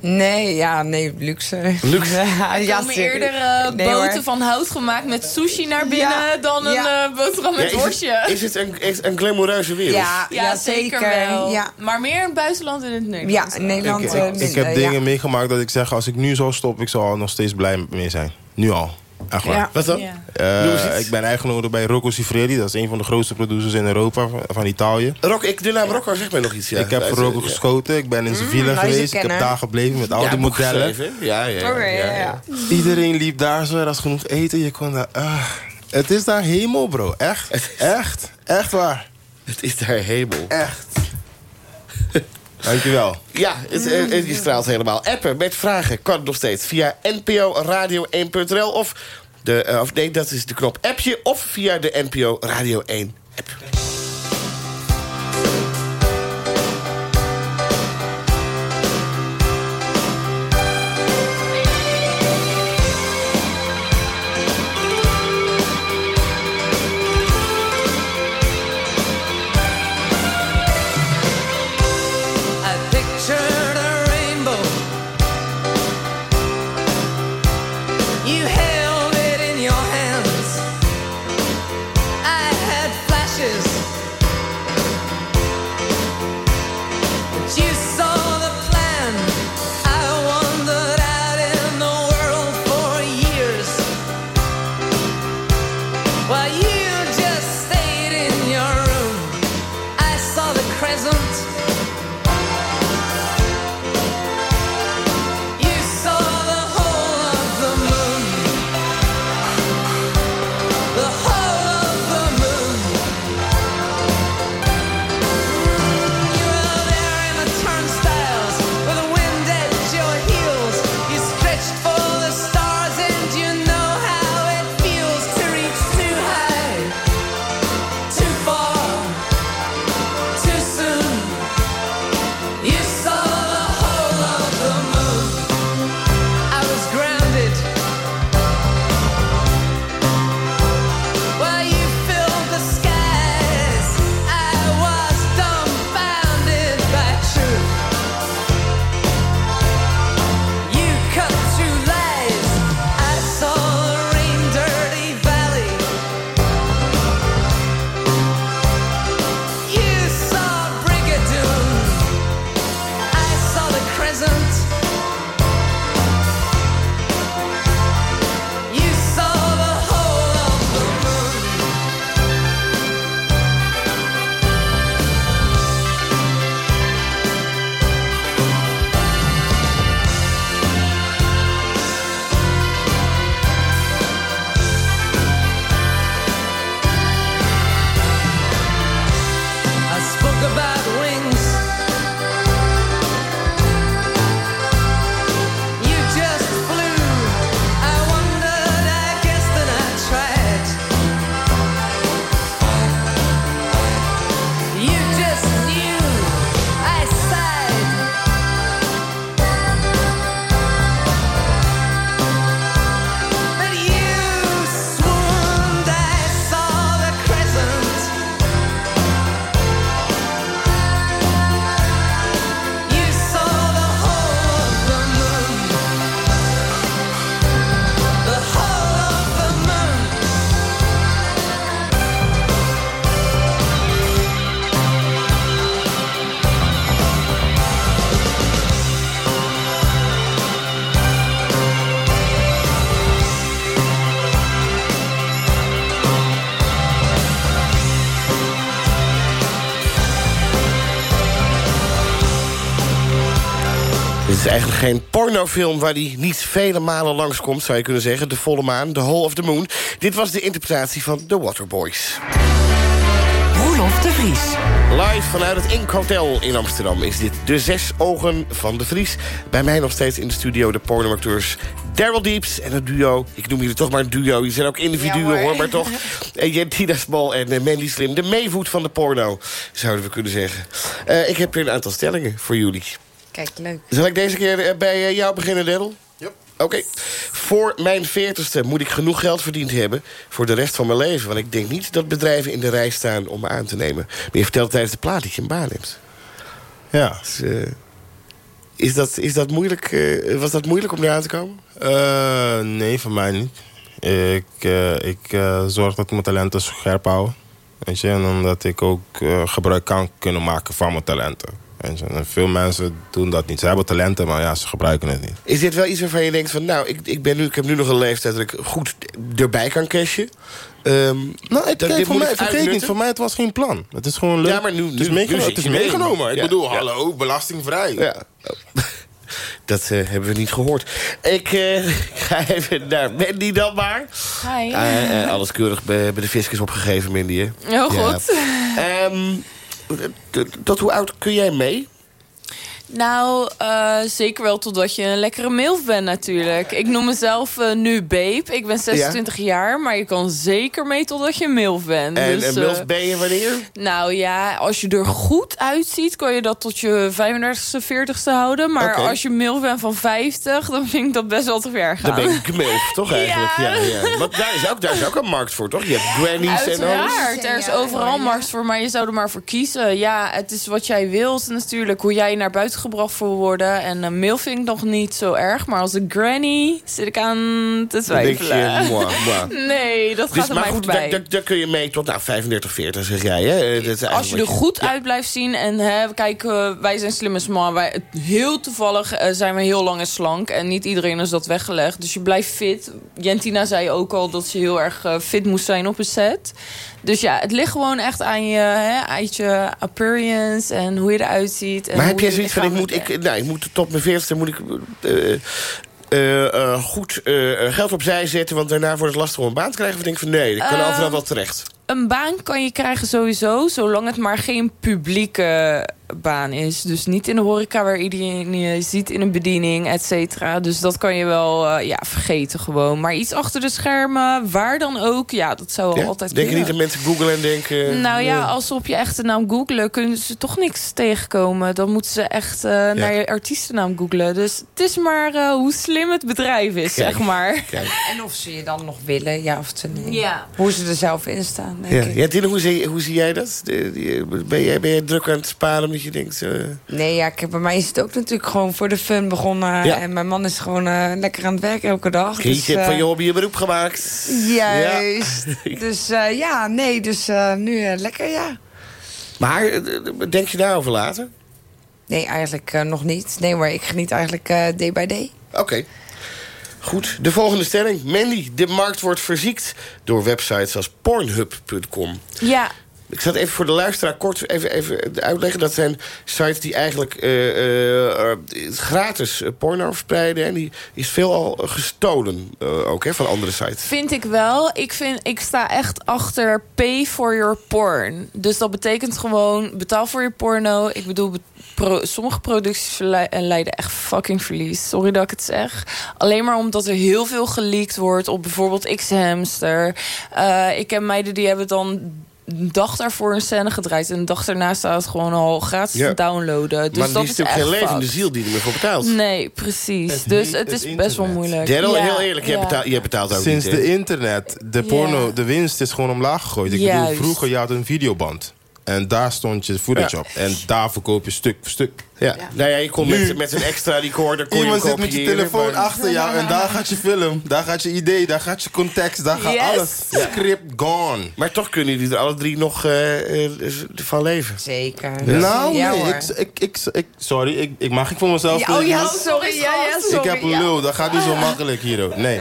Nee, ja, nee, luxe. Luxe? ja, er komen eerder uh, nee, boten hoor. van hout gemaakt met sushi naar binnen... Ja. dan een ja. uh, boterham met ja, worstje. Is het, is het een, is een glamoureuze wereld? Ja, ja, zeker wel. Ja. Maar meer in het buitenland en in het Nederland. Ja, in Nederland. Ik, ik, ik heb dingen meegemaakt dat ik zeg... als ik nu zou stoppen, ik zou nog steeds blij mee zijn. Nu al. Echt waar. Wat dan? Uh, ik ben eigenaar bij Rocco Siffredi. Dat is een van de grootste producers in Europa, van Italië. Rock, ik, de naam Rocco zegt mij nog iets. Ja. Ik heb voor Rocco geschoten. Ik ben in zijn villa mm, geweest. Ik heb daar gebleven met al die modellen. Ja, ja, okay, ja, ja, Iedereen liep daar zo. Er was genoeg eten. Je kon daar... Uh, het is daar hemel, bro. Echt. Echt. Echt waar. Het is daar hemel. Echt. Dankjewel. Ja, het, het, je straalt helemaal. Appen met vragen kan nog steeds via NPO Radio 1.nl of de, uh, of nee, dat is de knop appje of via de NPO Radio 1 app. Pornofilm waar die niet vele malen langskomt, zou je kunnen zeggen. De volle maan, The Hole of the Moon. Dit was de interpretatie van The Waterboys. Roelof de Vries. Live vanuit het Ink Hotel in Amsterdam is dit De Zes Ogen van de Vries. Bij mij nog steeds in de studio de pornoacteurs Daryl Deeps en het duo. Ik noem jullie toch maar een duo. Je zijn ook individuen hoor, maar toch. En Jentina Small en uh, Mandy Slim. De meevoet van de porno, zouden we kunnen zeggen. Uh, ik heb hier een aantal stellingen voor jullie. Kijk, leuk. Zal ik deze keer eh, bij jou beginnen, Daryl? Yep. Oké. Voor mijn veertigste moet ik genoeg geld verdiend hebben... voor de rest van mijn leven. Want ik denk niet dat bedrijven in de rij staan om me aan te nemen. Maar je vertelt tijdens de plaat dat je een baan hebt. Ja. Dus, uh, is, dat, is dat moeilijk, uh, was dat moeilijk om daar aan te komen? Uh, nee, voor mij niet. Ik, ik zorg dat ik mijn talenten scherp hou. Weet je? En omdat ik ook gebruik kan kunnen maken van mijn talenten. En veel mensen doen dat niet. Ze hebben talenten, maar ja, ze gebruiken het niet. Is dit wel iets waarvan je denkt van... nou, ik, ik, ben nu, ik heb nu nog een leeftijd dat ik goed erbij kan cashen? Um, nou, het, kijk, voor mij, vergeet niet, voor mij het was geen plan. Het is gewoon leuk. Ja, maar nu, het is, nu, meegenomen. Nu het is meegenomen. Ik ja, bedoel, ja. hallo, belastingvrij. Ja. Dat uh, hebben we niet gehoord. Ik uh, ga even naar Mandy dan maar. Hi. Uh, alles keurig bij, bij de fiscus opgegeven, Mandy. Hè? Heel goed. Ja. Um, tot hoe oud kun jij mee? Nou, uh, zeker wel totdat je een lekkere milf bent natuurlijk. Ik noem mezelf uh, nu babe. Ik ben 26 ja? jaar, maar je kan zeker mee totdat je een milf bent. En dus, een milf ben je wanneer? Nou ja, als je er goed uitziet... kan je dat tot je 35ste, 40ste houden. Maar okay. als je milf bent van 50, dan vind ik dat best wel te ver gaan. Dan ben ik milf, toch eigenlijk? Ja. ja, ja. Want daar is, ook, daar is ook een markt voor, toch? Je hebt grannies Uiteraard, en alles. er is overal markt voor, maar je zou er maar voor kiezen. Ja, het is wat jij wilt natuurlijk. Hoe jij naar buiten gebracht wil worden. En een mail vind ik nog niet zo erg. Maar als een granny zit ik aan te twijfelen. Je, moi, moi. Nee, dat dus, gaat er maar mij goed, voorbij. daar, daar kun je mee tot nou, 35, 40, zeg jij. Hè? Dat als je er goed uit blijft zien. En hè, kijk, uh, wij zijn slimme smal. Wij, heel toevallig uh, zijn we heel lang en slank. En niet iedereen is dat weggelegd. Dus je blijft fit. Jentina zei ook al dat ze heel erg uh, fit moest zijn op een set. Dus ja, het ligt gewoon echt aan je, hè, aan je appearance en hoe je eruit ziet. En maar heb jij zoiets van, ik moet, ik, nou, ik moet tot mijn veertigste moet ik... Uh, uh, uh, goed geld opzij zetten, want daarna wordt het lastig om een baan te krijgen. Of denk ik van nee, ik kan overal wel terecht. Een baan kan je krijgen sowieso, zolang het maar geen publieke baan is. Dus niet in de horeca waar iedereen je ziet in een bediening, et cetera. Dus dat kan je wel uh, ja, vergeten gewoon. Maar iets achter de schermen, waar dan ook, ja, dat zou ja? altijd Denk je niet dat mensen googlen en denken... Nou ja, als ze op je echte naam googlen, kunnen ze toch niks tegenkomen. Dan moeten ze echt uh, ja. naar je artiestennaam googlen. Dus het is maar uh, hoe slim het bedrijf is, Kijk, zeg maar. Kijk. En of ze je dan nog willen, ja of nee. Ja. Hoe ze er zelf in staan, denk ja. ik. Ja, hoe, zie, hoe zie jij dat? Ben, jij, ben jij druk aan het sparen omdat je denkt... Uh... Nee, ja, kijk, bij mij is het ook natuurlijk gewoon voor de fun begonnen. Ja. En mijn man is gewoon uh, lekker aan het werk elke dag. Dus, je hebt uh, van je hobby een beroep gemaakt. Juist. Ja. dus ja, nee, dus nu lekker, ja. Maar denk je daarover later? Nee, eigenlijk nog niet. Nee, maar ik geniet eigenlijk day by day. Oké. Okay. Goed, de volgende stelling. Mandy, de markt wordt verziekt door websites als pornhub.com. Ja, ik zal het even voor de luisteraar kort even, even uitleggen. Dat zijn sites die eigenlijk uh, uh, gratis porno verspreiden. En die is veelal gestolen uh, ook hè, van andere sites. Vind ik wel. Ik, vind, ik sta echt achter pay for your porn. Dus dat betekent gewoon betaal voor je porno. Ik bedoel, pro, sommige producties leiden echt fucking verlies. Sorry dat ik het zeg. Alleen maar omdat er heel veel geleakt wordt op bijvoorbeeld X-Hamster. Uh, ik heb meiden die hebben dan een dag daarvoor een scène gedraaid. En een dag daarna staat het gewoon al gratis ja. te downloaden. Dus maar dat is is natuurlijk geen levende ziel die er meer voor betaalt. Nee, precies. Het dus het het is best wel moeilijk. Daryl, Ja, heel eerlijk, jij, ja. betaalt, jij betaalt ook Sinds niet. de internet, de porno, Ja. de winst is gewoon omlaag gegooid. Ik bedoel, vroeger je had een videoband. En daar stond je footage Ja. op. En daar verkoop je stuk voor stuk. Ja. Nou ja, je kon Nu- met, met een extra recorder kon Iemand je zit met je telefoon maar- achter jou en daar gaat je film, daar gaat je idee, daar gaat je context, daar gaat Yes. alles. Script gone. Maar toch kunnen jullie er alle drie nog eh, eh, van leven. Zeker. Nou, Ja, nee, hoor. ik, ik, ik, ik, sorry, ik, ik mag ik voor mezelf Ja, oh ja, sorry. Ja, ja, Ik sorry. heb ja. lul, dat gaat niet zo makkelijk hier ook. Nee,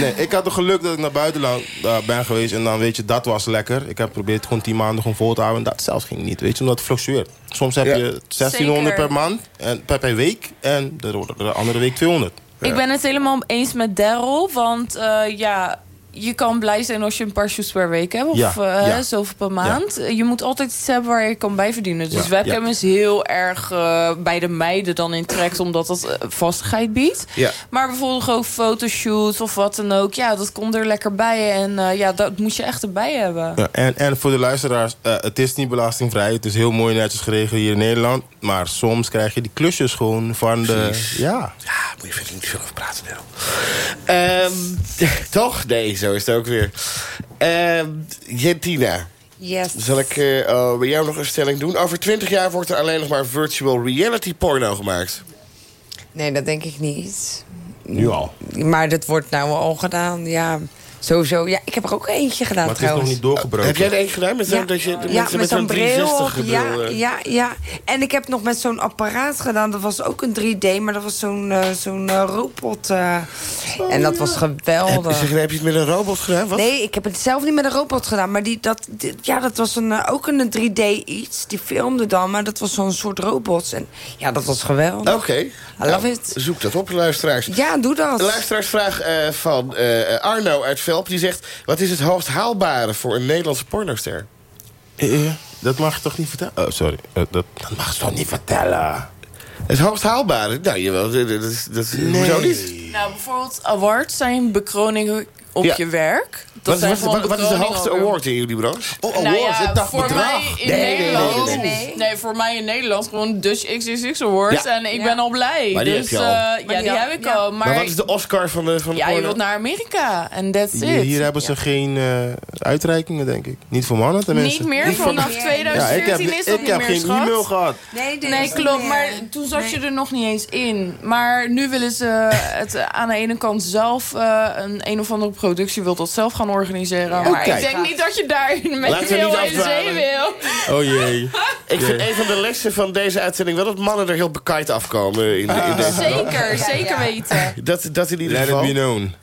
nee, ik had het geluk dat ik naar buitenland uh, ben geweest. En dan weet je, dat was lekker. Ik heb geprobeerd gewoon tien maanden gewoon vol te houden. Dat zelfs geen niet. Weet je, omdat het fluctueert. Soms heb je 1600 per maand, en, per, per week. En de, de andere week 200. Ik ben het helemaal eens met Daryl. Want uh, ja, je kan blij zijn als je een paar shoes per week hebt. Of ja, uh, zoveel per maand. Je moet altijd iets hebben waar je kan bijverdienen. Dus webcam is heel erg uh, bij de meiden dan in trekt. Omdat dat uh, vastigheid biedt. Maar bijvoorbeeld ook fotoshoots of wat dan ook. Ja, dat komt er lekker bij. En ja, dat moet je echt erbij hebben. en, en voor de luisteraars. het is niet belastingvrij. Het is heel mooi netjes geregeld hier in Nederland. Maar soms krijg je die klusjes gewoon van de... Ja. ja, moet je verder niet veel over praten. Um, toch? Nee, zo is het ook weer. Uh, Jentina. Yes. Zal ik uh, bij jou nog een stelling doen? Over 20 jaar wordt er alleen nog maar virtual reality porno gemaakt. Nee, dat denk ik niet. Nu al. Maar dat wordt nou al gedaan, ja. Sowieso, ja, ik heb er ook eentje gedaan maar het is nog niet doorgebroken. Heb jij er eentje gedaan? Met dat je, ja, met, zo'n bril. Ja, ja, ja. En ik heb nog met zo'n apparaat gedaan. Dat was ook een 3D, maar dat was zo'n uh, zo'n uh, robot. Uh, en dat was geweldig. Heb, heb, je het met een robot gedaan? Wat? Nee, ik heb het zelf niet met een robot gedaan. Maar die, dat, ja, dat was een, ook een 3D iets. Die filmde dan, maar dat was zo'n soort robot. En ja, dat was geweldig. Oké. Okay. I love nou, it. Zoek dat op, luisteraars. Ja, doe dat. Luisteraarsvraag van Arno uit die zegt... wat is het hoogst haalbare voor een Nederlandse pornoster? Uh, dat mag je toch niet vertellen? Oh, sorry. Uh, dat, dat mag je toch niet vertellen? Het hoogst haalbare? Nou, jawel. Dat, dat, dat, nee. Hoezo niet? Nou, bijvoorbeeld awards zijn bekroningen op je werk. Dat wat, wat, wat, is de hoogste award in jullie branche? Oh, awards, nou ja, ik dacht voor bedrag. Mij in nee, Nederland, nee, nee, nee, voor mij in Nederland gewoon Dutch XXX Awards. Ja. En ik ja. ben al blij. Maar die dus, heb je al. Uh, ja, die, heb ik al. Maar, maar, wat is de Oscar van de van Ja, je wilt naar Amerika. En that's it. Hier hebben ze geen uh, uitreikingen, denk ik. Niet voor mannen tenminste. Niet meer, vanaf 2014 is dat Ik heb geen e-mail gehad. Nee, klopt. Maar toen zat je er nog niet eens in. Maar nu willen ze het aan de ene kant zelf... Uh, een een of andere productie wil dat zelf gaan organiseren maar ik denk niet dat je daar met heel in zee wil. Oh jee. Ik vind een van de lessen van deze uitzending... wel dat mannen er heel bekijkt afkomen. In, in deze zeker, zeker weten. Dat, dat in ieder geval. Let it be known.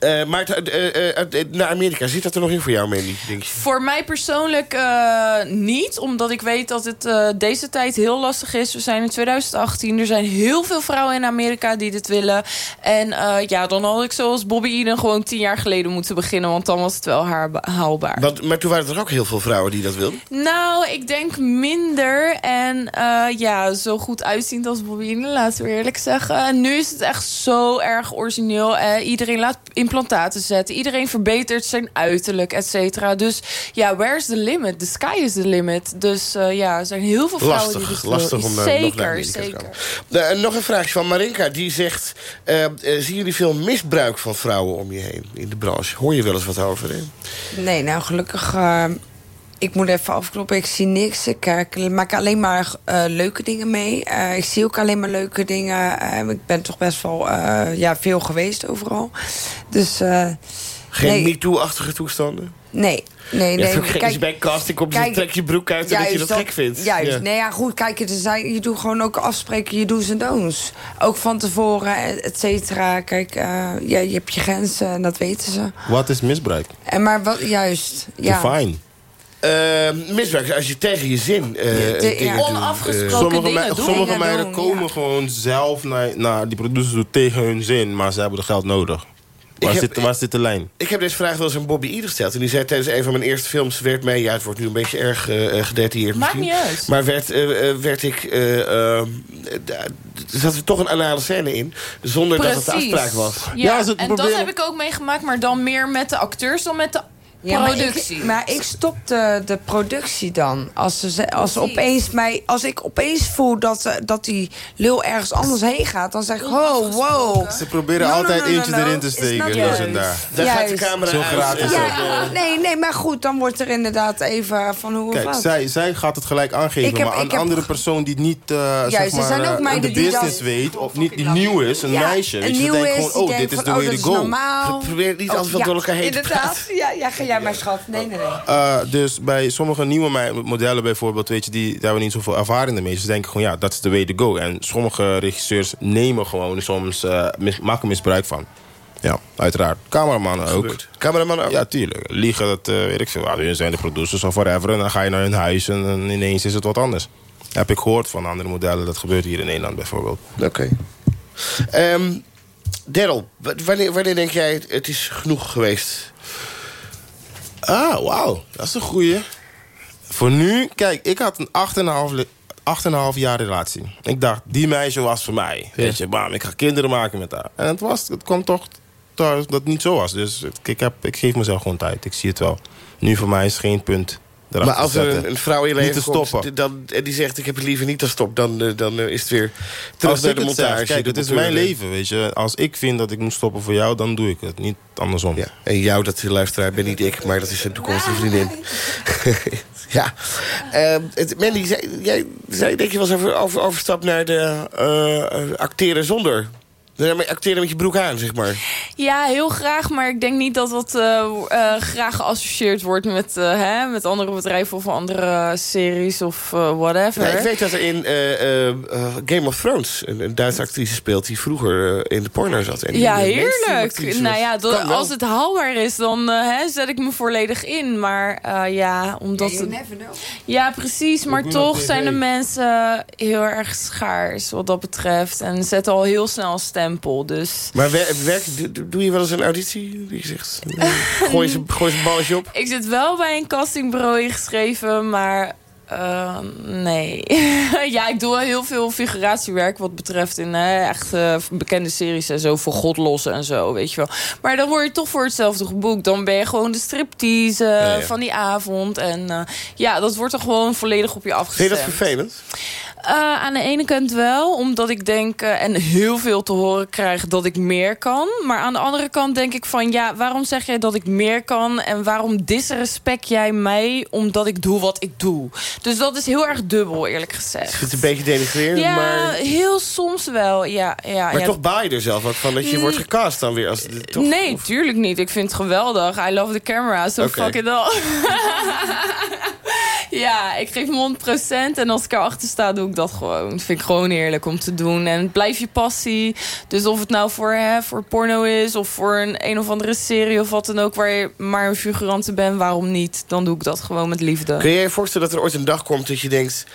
Uh, maar uh, uh, naar Amerika, zit dat er nog in voor jou, Mandy? Denk je? Voor mij persoonlijk niet. Omdat ik weet dat het deze tijd heel lastig is. We zijn in 2018. Er zijn heel veel vrouwen in Amerika die dit willen. En ja, dan had ik zoals Bobby Eden gewoon tien jaar geleden moeten beginnen. Want dan was het wel haalbaar. Want, maar toen waren er ook heel veel vrouwen die dat wilden? Nou, ik denk minder. En ja, zo goed uitziend als Bobby Eden, laten we eerlijk zeggen. En nu is het echt zo erg origineel. iedereen laat in implantaten zetten. Iedereen verbetert zijn uiterlijk, et cetera. Dus ja, where's the limit? The sky is the limit. Dus uh, ja, er zijn heel veel vrouwen lastig, die dit Lastig om zeker, nog zeker. Uh, nog een vraagje van Marinka. Die zegt, uh, zien jullie veel misbruik van vrouwen om je heen in de branche? Hoor je wel eens wat over? Hè? Nee, nou gelukkig ik moet even afkloppen. Ik zie niks. Ik, ik maak alleen maar uh, leuke dingen mee. Uh, ik zie ook alleen maar leuke dingen. Uh, ik ben toch best wel ja, veel geweest overal. Dus... Geen nee. MeToo-achtige toestanden? Nee, nee, nee. Ja, kijk, bij casting op je trek je broek uit en dat je dat, gek vindt. Juist, ja. nee, ja, goed, kijk, het is, je doet gewoon ook afspreken, je doet en don'ts. Ook van tevoren, et cetera. Kijk, uh, ja, je hebt je grenzen en dat weten ze. Wat is misbruik? En maar wat, juist, ja. Define. Uh, misbruik, als je tegen je zin uh, ja, Onafgesproken sommige dingen doen. Sommige meiden komen gewoon zelf naar, naar die producers tegen hun zin... maar ze hebben het geld nodig. Waar, heb, zit, waar zit de lijn? Ik heb deze vraag wel eens aan Bobby Ieder gesteld. En die zei tijdens een van mijn eerste films... werd mij, ja, het wordt nu een beetje erg uh, gedetailleerd Maakt niet uit. Maar werd, werd ik... er zat er toch een anale scène in. Zonder dat het de afspraak was. Ja, ja en dat heb ik ook meegemaakt. Maar dan meer met de acteurs dan met de ja, productie. Maar ik, maar ik stopte de productie dan. Als, ze, als, opeens mij, als ik opeens voel dat, eh, dat die lul ergens anders heen gaat... dan zeg ik, oh, wow. Ze proberen altijd eentje erin te steken. Dus en daar. Daar gaat de camera Zo gratis. Ja, nee, nee, maar goed, dan wordt er inderdaad even van hoe Kijk, zij, zij gaat het gelijk aangeven. Heb, maar een andere persoon die niet uh, zeg maar, zijn ook uh, de business dan, weet... of niet die nieuw is, een meisje. Weet je, denkt gewoon, oh, dit is de way to go. Probeer niet altijd wat door elkaar heen te praten. Ja, ja, maar schat. Nee, nee, nee. Uh, dus bij sommige nieuwe modellen bijvoorbeeld, weet je, die, daar hebben we niet zoveel ervaring mee. Ze denken gewoon, ja, dat is de way to go. En sommige regisseurs nemen gewoon soms, uh, mis, maken misbruik van. Ja, uiteraard. Cameramannen ook. Cameramannen ook? Ja, tuurlijk. Liegen, dat uh, weet ik veel. Hun zijn de producers of whatever. En dan ga je naar hun huis en, en ineens is het wat anders. heb ik gehoord van andere modellen. Dat gebeurt hier in Nederland bijvoorbeeld. Oké. Okay. Um, ehm, Daryl, wanneer, wanneer denk jij het is genoeg geweest? Ah, wauw. Dat is een goeie. Voor nu, kijk, ik had een 8,5 jaar relatie. Ik dacht, die meisje was voor mij. Weet je, bam, ik ga kinderen maken met haar. En het, was, het kwam toch dat het niet zo was. Dus ik, heb, ik geef mezelf gewoon tijd. Ik zie het wel. Nu voor mij is geen punt maar als er een, vrouw in je leven komt dan, en die zegt... ik heb het liever niet te stop, dan, eh, dan eh, is het weer terug als naar de montage. Zeg, kijk, het is mijn leven, weet je. Als ik vind dat ik moet stoppen voor jou, dan doe ik het. Niet andersom. Ja. En jou, dat luisteraar, ben niet ik, maar dat is zijn toekomstige vriendin. ja. Uh, Mandy, jij zei, denk je wel eens over, over, overstap naar de uh, acteren zonder acteren met je broek aan, zeg maar. Ja, heel graag. Maar ik denk niet dat dat uh, uh, graag geassocieerd wordt met, uh, hè, met andere bedrijven of andere series of whatever. Ik weet dat er in Game of Thrones een, een, Duitse actrice speelt die vroeger in de porno zat. En ja, heerlijk. Nou ja, als het haalbaar is, dan hè, zet ik me volledig in. Maar ja, omdat... Ja, ja precies. Maar toch zijn de mensen heel erg schaars wat dat betreft. En zetten al heel snel stem dus... Maar werk, doe je wel eens een auditie? Die zegt, gooi ze, gooi ze een balletje op? Ik zit wel bij een castingbureau ingeschreven, maar uh, nee. ja, ik doe heel veel figuratiewerk wat betreft in echt uh, bekende series en zo. Voor godlossen en zo, weet je wel. Maar dan word je toch voor hetzelfde geboekt. Dan ben je gewoon de striptease van die avond. En ja, dat wordt er gewoon volledig op je afgestemd. Vind je dat vervelend? Uh, aan de ene kant wel, omdat ik denk uh, en heel veel te horen krijg dat ik meer kan. Maar aan de andere kant denk ik van ja, waarom zeg jij dat ik meer kan? En waarom disrespect jij mij omdat ik doe wat ik doe? Dus dat is heel erg dubbel, eerlijk gezegd. Het is een beetje denigrerend, ja, maar... heel soms wel, ja. ja maar ja. toch baal je er zelf ook van dat je wordt gecast dan weer? Als, toch, nee, tuurlijk niet. Ik vind het geweldig. I love the camera, so okay. fuck it all. ja, ik geef me 100% en als ik erachter sta, doe ik dat gewoon. Dat vind ik gewoon heerlijk om te doen. En het blijft je passie. Dus of het nou voor, voor porno is... of voor een een of andere serie of wat dan ook... waar je maar een figurante bent, waarom niet? Dan doe ik dat gewoon met liefde. Kun je je voorstellen dat er ooit een dag komt dat je denkt...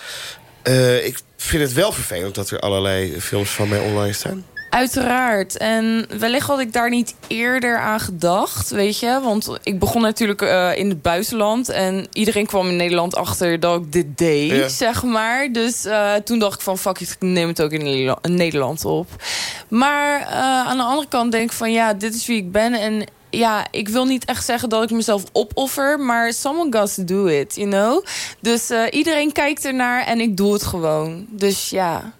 Uh, ik vind het wel vervelend dat er allerlei films van mij online staan? Uiteraard. En wellicht had ik daar niet eerder aan gedacht, weet je. Want ik begon natuurlijk uh, in het buitenland. En iedereen kwam in Nederland achter dat ik dit deed, zeg maar. Dus uh, toen dacht ik van, fuck it, ik neem het ook in Nederland op. Maar uh, aan de andere kant denk ik van, ja, dit is wie ik ben. En ja, ik wil niet echt zeggen dat ik mezelf opoffer, maar someone got to do it, you know? Dus uh, iedereen kijkt ernaar en ik doe het gewoon. Dus ja.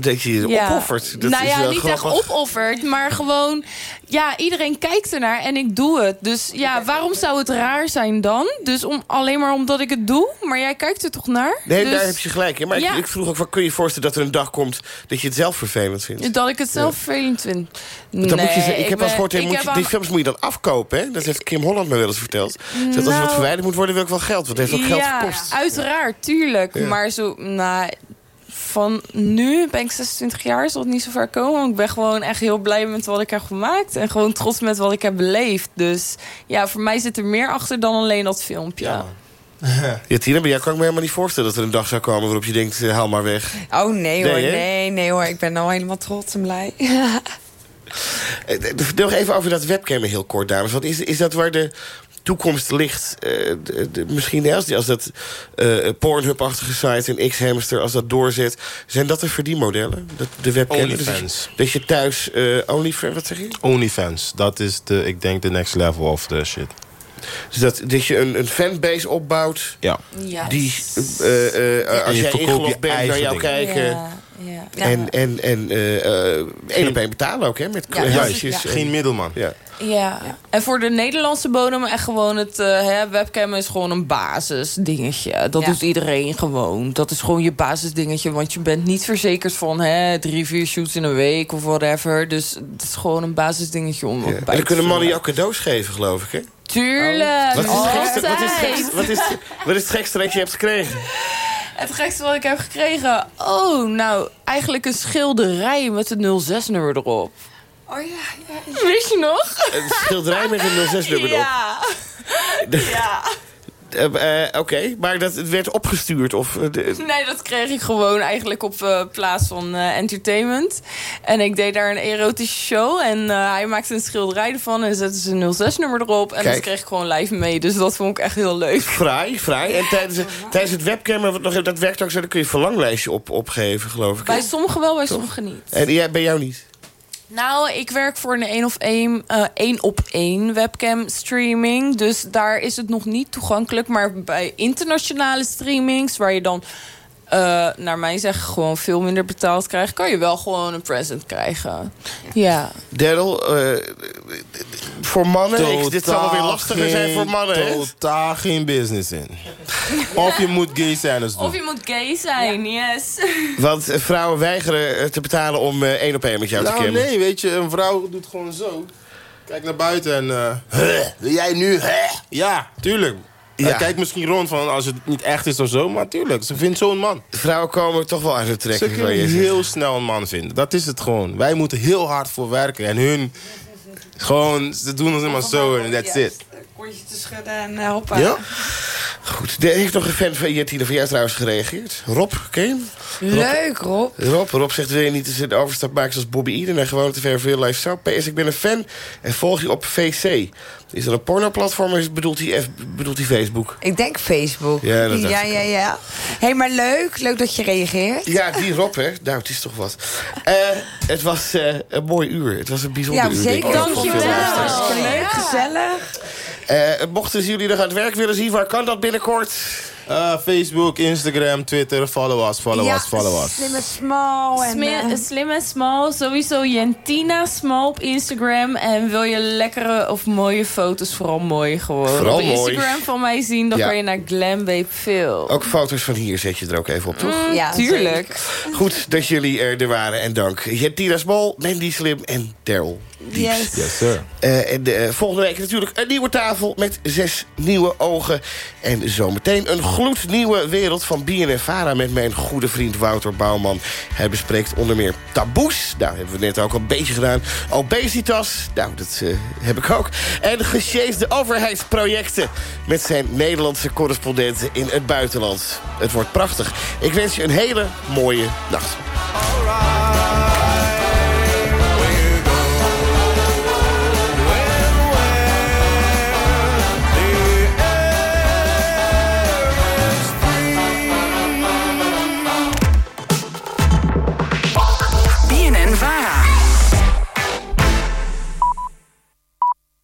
Dat je je opoffert. Dat nou ja, niet echt opoffert, maar gewoon... Ja, iedereen kijkt ernaar en ik doe het. Dus ja, waarom zou het raar zijn dan? Dus om, alleen maar omdat ik het doe? Maar jij kijkt er toch naar? Nee, dus, daar heb je gelijk in. Maar ik, ik, vroeg ook, wat kun je je voorstellen dat er een dag komt... dat je het zelf vervelend vindt? Dat ik het zelf vervelend vind? Nee, moet je, ik, heb al gehoord, die films moet je dan afkopen. Hè? Dat heeft Kim Holland me wel eens verteld. Nou, dat als het wat verwijderd moet worden, wil ik wel geld. Want het heeft ook geld gekost. uiteraard, tuurlijk. Maar zo, nou, van nu ben ik 26 jaar, zal het niet zo ver komen. Ik ben gewoon echt heel blij met wat ik heb gemaakt. En gewoon trots met wat ik heb beleefd. Dus ja, voor mij zit er meer achter dan alleen dat filmpje. Ja. Ja, Tina, maar jij kan ik me helemaal niet voorstellen... dat er een dag zou komen waarop je denkt, eh, haal maar weg. Oh nee hoor, nee, nee, hoor. Ik ben al helemaal trots en blij. Eh, nog even over dat webcam heel kort, dames. Wat is, is dat waar de toekomst ligt. Uh, de, misschien als, als dat uh, Pornhub-achtige site en X-Hamster... als dat doorzet, zijn dat de verdienmodellen? Dat, de webcam? OnlyFans. dat je thuis uh, OnlyFans, wat zeg je? OnlyFans. Dat is, de, ik denk, de next level of the shit. Dus dat, dat je een, een fanbase opbouwt... Ja. Die, als jij ingelogd bent, naar jou kijken... Ja. Ja. En, en, en één op één betalen ook, hè? Met ja, Geen middelman. Ja. Ja. en voor de Nederlandse bodem echt gewoon het uh, hè, webcam is gewoon een basisdingetje. Dat doet iedereen gewoon. Dat is gewoon je basisdingetje, want je bent niet verzekerd van hè, drie, vier shoots in een week of whatever. Dus het is gewoon een basisdingetje om ja. bij En dan kunnen mannen je ook cadeaus geven, geloof ik, hè? Tuurlijk. Wat, is het gekste, wat, is het gekste, wat, is wat is het gekste dat je hebt gekregen? Het gekste wat ik heb gekregen? Oh, nou, eigenlijk een schilderij met het 06-nummer erop. Oh ja, ja, Wist je nog? Een schilderij met een 06-nummer ja. erop. Ja. Uh, Oké, maar dat werd opgestuurd? Of, Nee, dat kreeg ik gewoon eigenlijk op uh, plaats van entertainment. En ik deed daar een erotische show. En hij maakte een schilderij ervan en zette zijn 06-nummer erop. En dat kreeg ik gewoon live mee. Dus dat vond ik echt heel leuk. Fraai, fraai. En tijdens, tijdens het webcam, dat werkt ook zo... dan kun je een verlanglijstje op, opgeven, geloof ik. Bij sommigen wel, bij sommigen niet. En jij, bij jou niet? Nou, ik werk voor een één of één, uh, één op één webcam streaming. Dus daar is het nog niet toegankelijk. Maar bij internationale streamings, waar je dan uh, naar mijn zeggen gewoon veel minder betaald krijgt... kan je wel gewoon een present krijgen. Ja. Daryl, uh, voor mannen... Totaal dit zal wel weer lastiger zijn voor mannen. Totaal geen business in. of je moet gay zijn. Als of je moet gay zijn, yes. Want vrouwen weigeren te betalen om uh, één op één met jou nou, te kimmen. Nee, weet je, een vrouw doet gewoon zo. Kijk naar buiten en... wil jij nu? Ja, tuurlijk. Ja. kijkt misschien rond van als het niet echt is of zo. Maar tuurlijk, ze vindt zo'n man. Vrouwen komen toch wel uit het trekken. Ze kunnen heel snel een man vinden. Dat is het gewoon. Wij moeten heel hard voor werken. En hun, gewoon, ze doen ons helemaal zo en that's it. Kontje te schudden en uh, hoppa. Ja? Goed, er heeft nog een fan van Jettine van jou trouwens gereageerd. Rob, ken je Leuk, Rob. Rob, Rob zegt, wil je niet eens een overstap maken zoals Bobby Eden... en gewoon te ver veel live show? PS, ik ben een fan en volg je op VC. Is dat een pornoplatform of bedoelt hij, bedoelt hij Facebook? Ik denk Facebook. Ja, dat ja, ja, ja. Hé, hey, maar leuk. Leuk dat je reageert. Ja, die Rob, hè. Nou, het is toch wat. Uh, het was uh, een mooi uur. Het was een bijzonder ja, uur. Zeker. Dank je wel. Leuk, gezellig. Uh, mochten jullie nog aan het werk willen zien, waar kan dat binnenkort? Uh, Facebook, Instagram, Twitter, follow us, follow ja, us, follow us. Slim en small. En, uh... Slim en small. Sowieso Jentina Small op Instagram. En wil je lekkere of mooie foto's, vooral mooi gewoon. Vooral op Instagram van mij zien, dan ja. kan je naar Glam Babe Phil. Ook foto's van hier zet je er ook even op, toch? Mm, ja, tuurlijk. Goed dat jullie er waren en dank. Jentina Small, Mandy Slim en Daryl. Yes. yes, sir. Uh, en uh, volgende week natuurlijk een nieuwe tafel met zes nieuwe ogen. En zometeen een gloednieuwe wereld van BNF-Vara... met mijn goede vriend Wouter Bouwman. Hij bespreekt onder meer taboes. Nou, hebben we net ook een beetje gedaan. Obesitas, nou, dat uh, heb ik ook. En gesjeesde overheidsprojecten... met zijn Nederlandse correspondenten in het buitenland. Het wordt prachtig. Ik wens je een hele mooie nacht.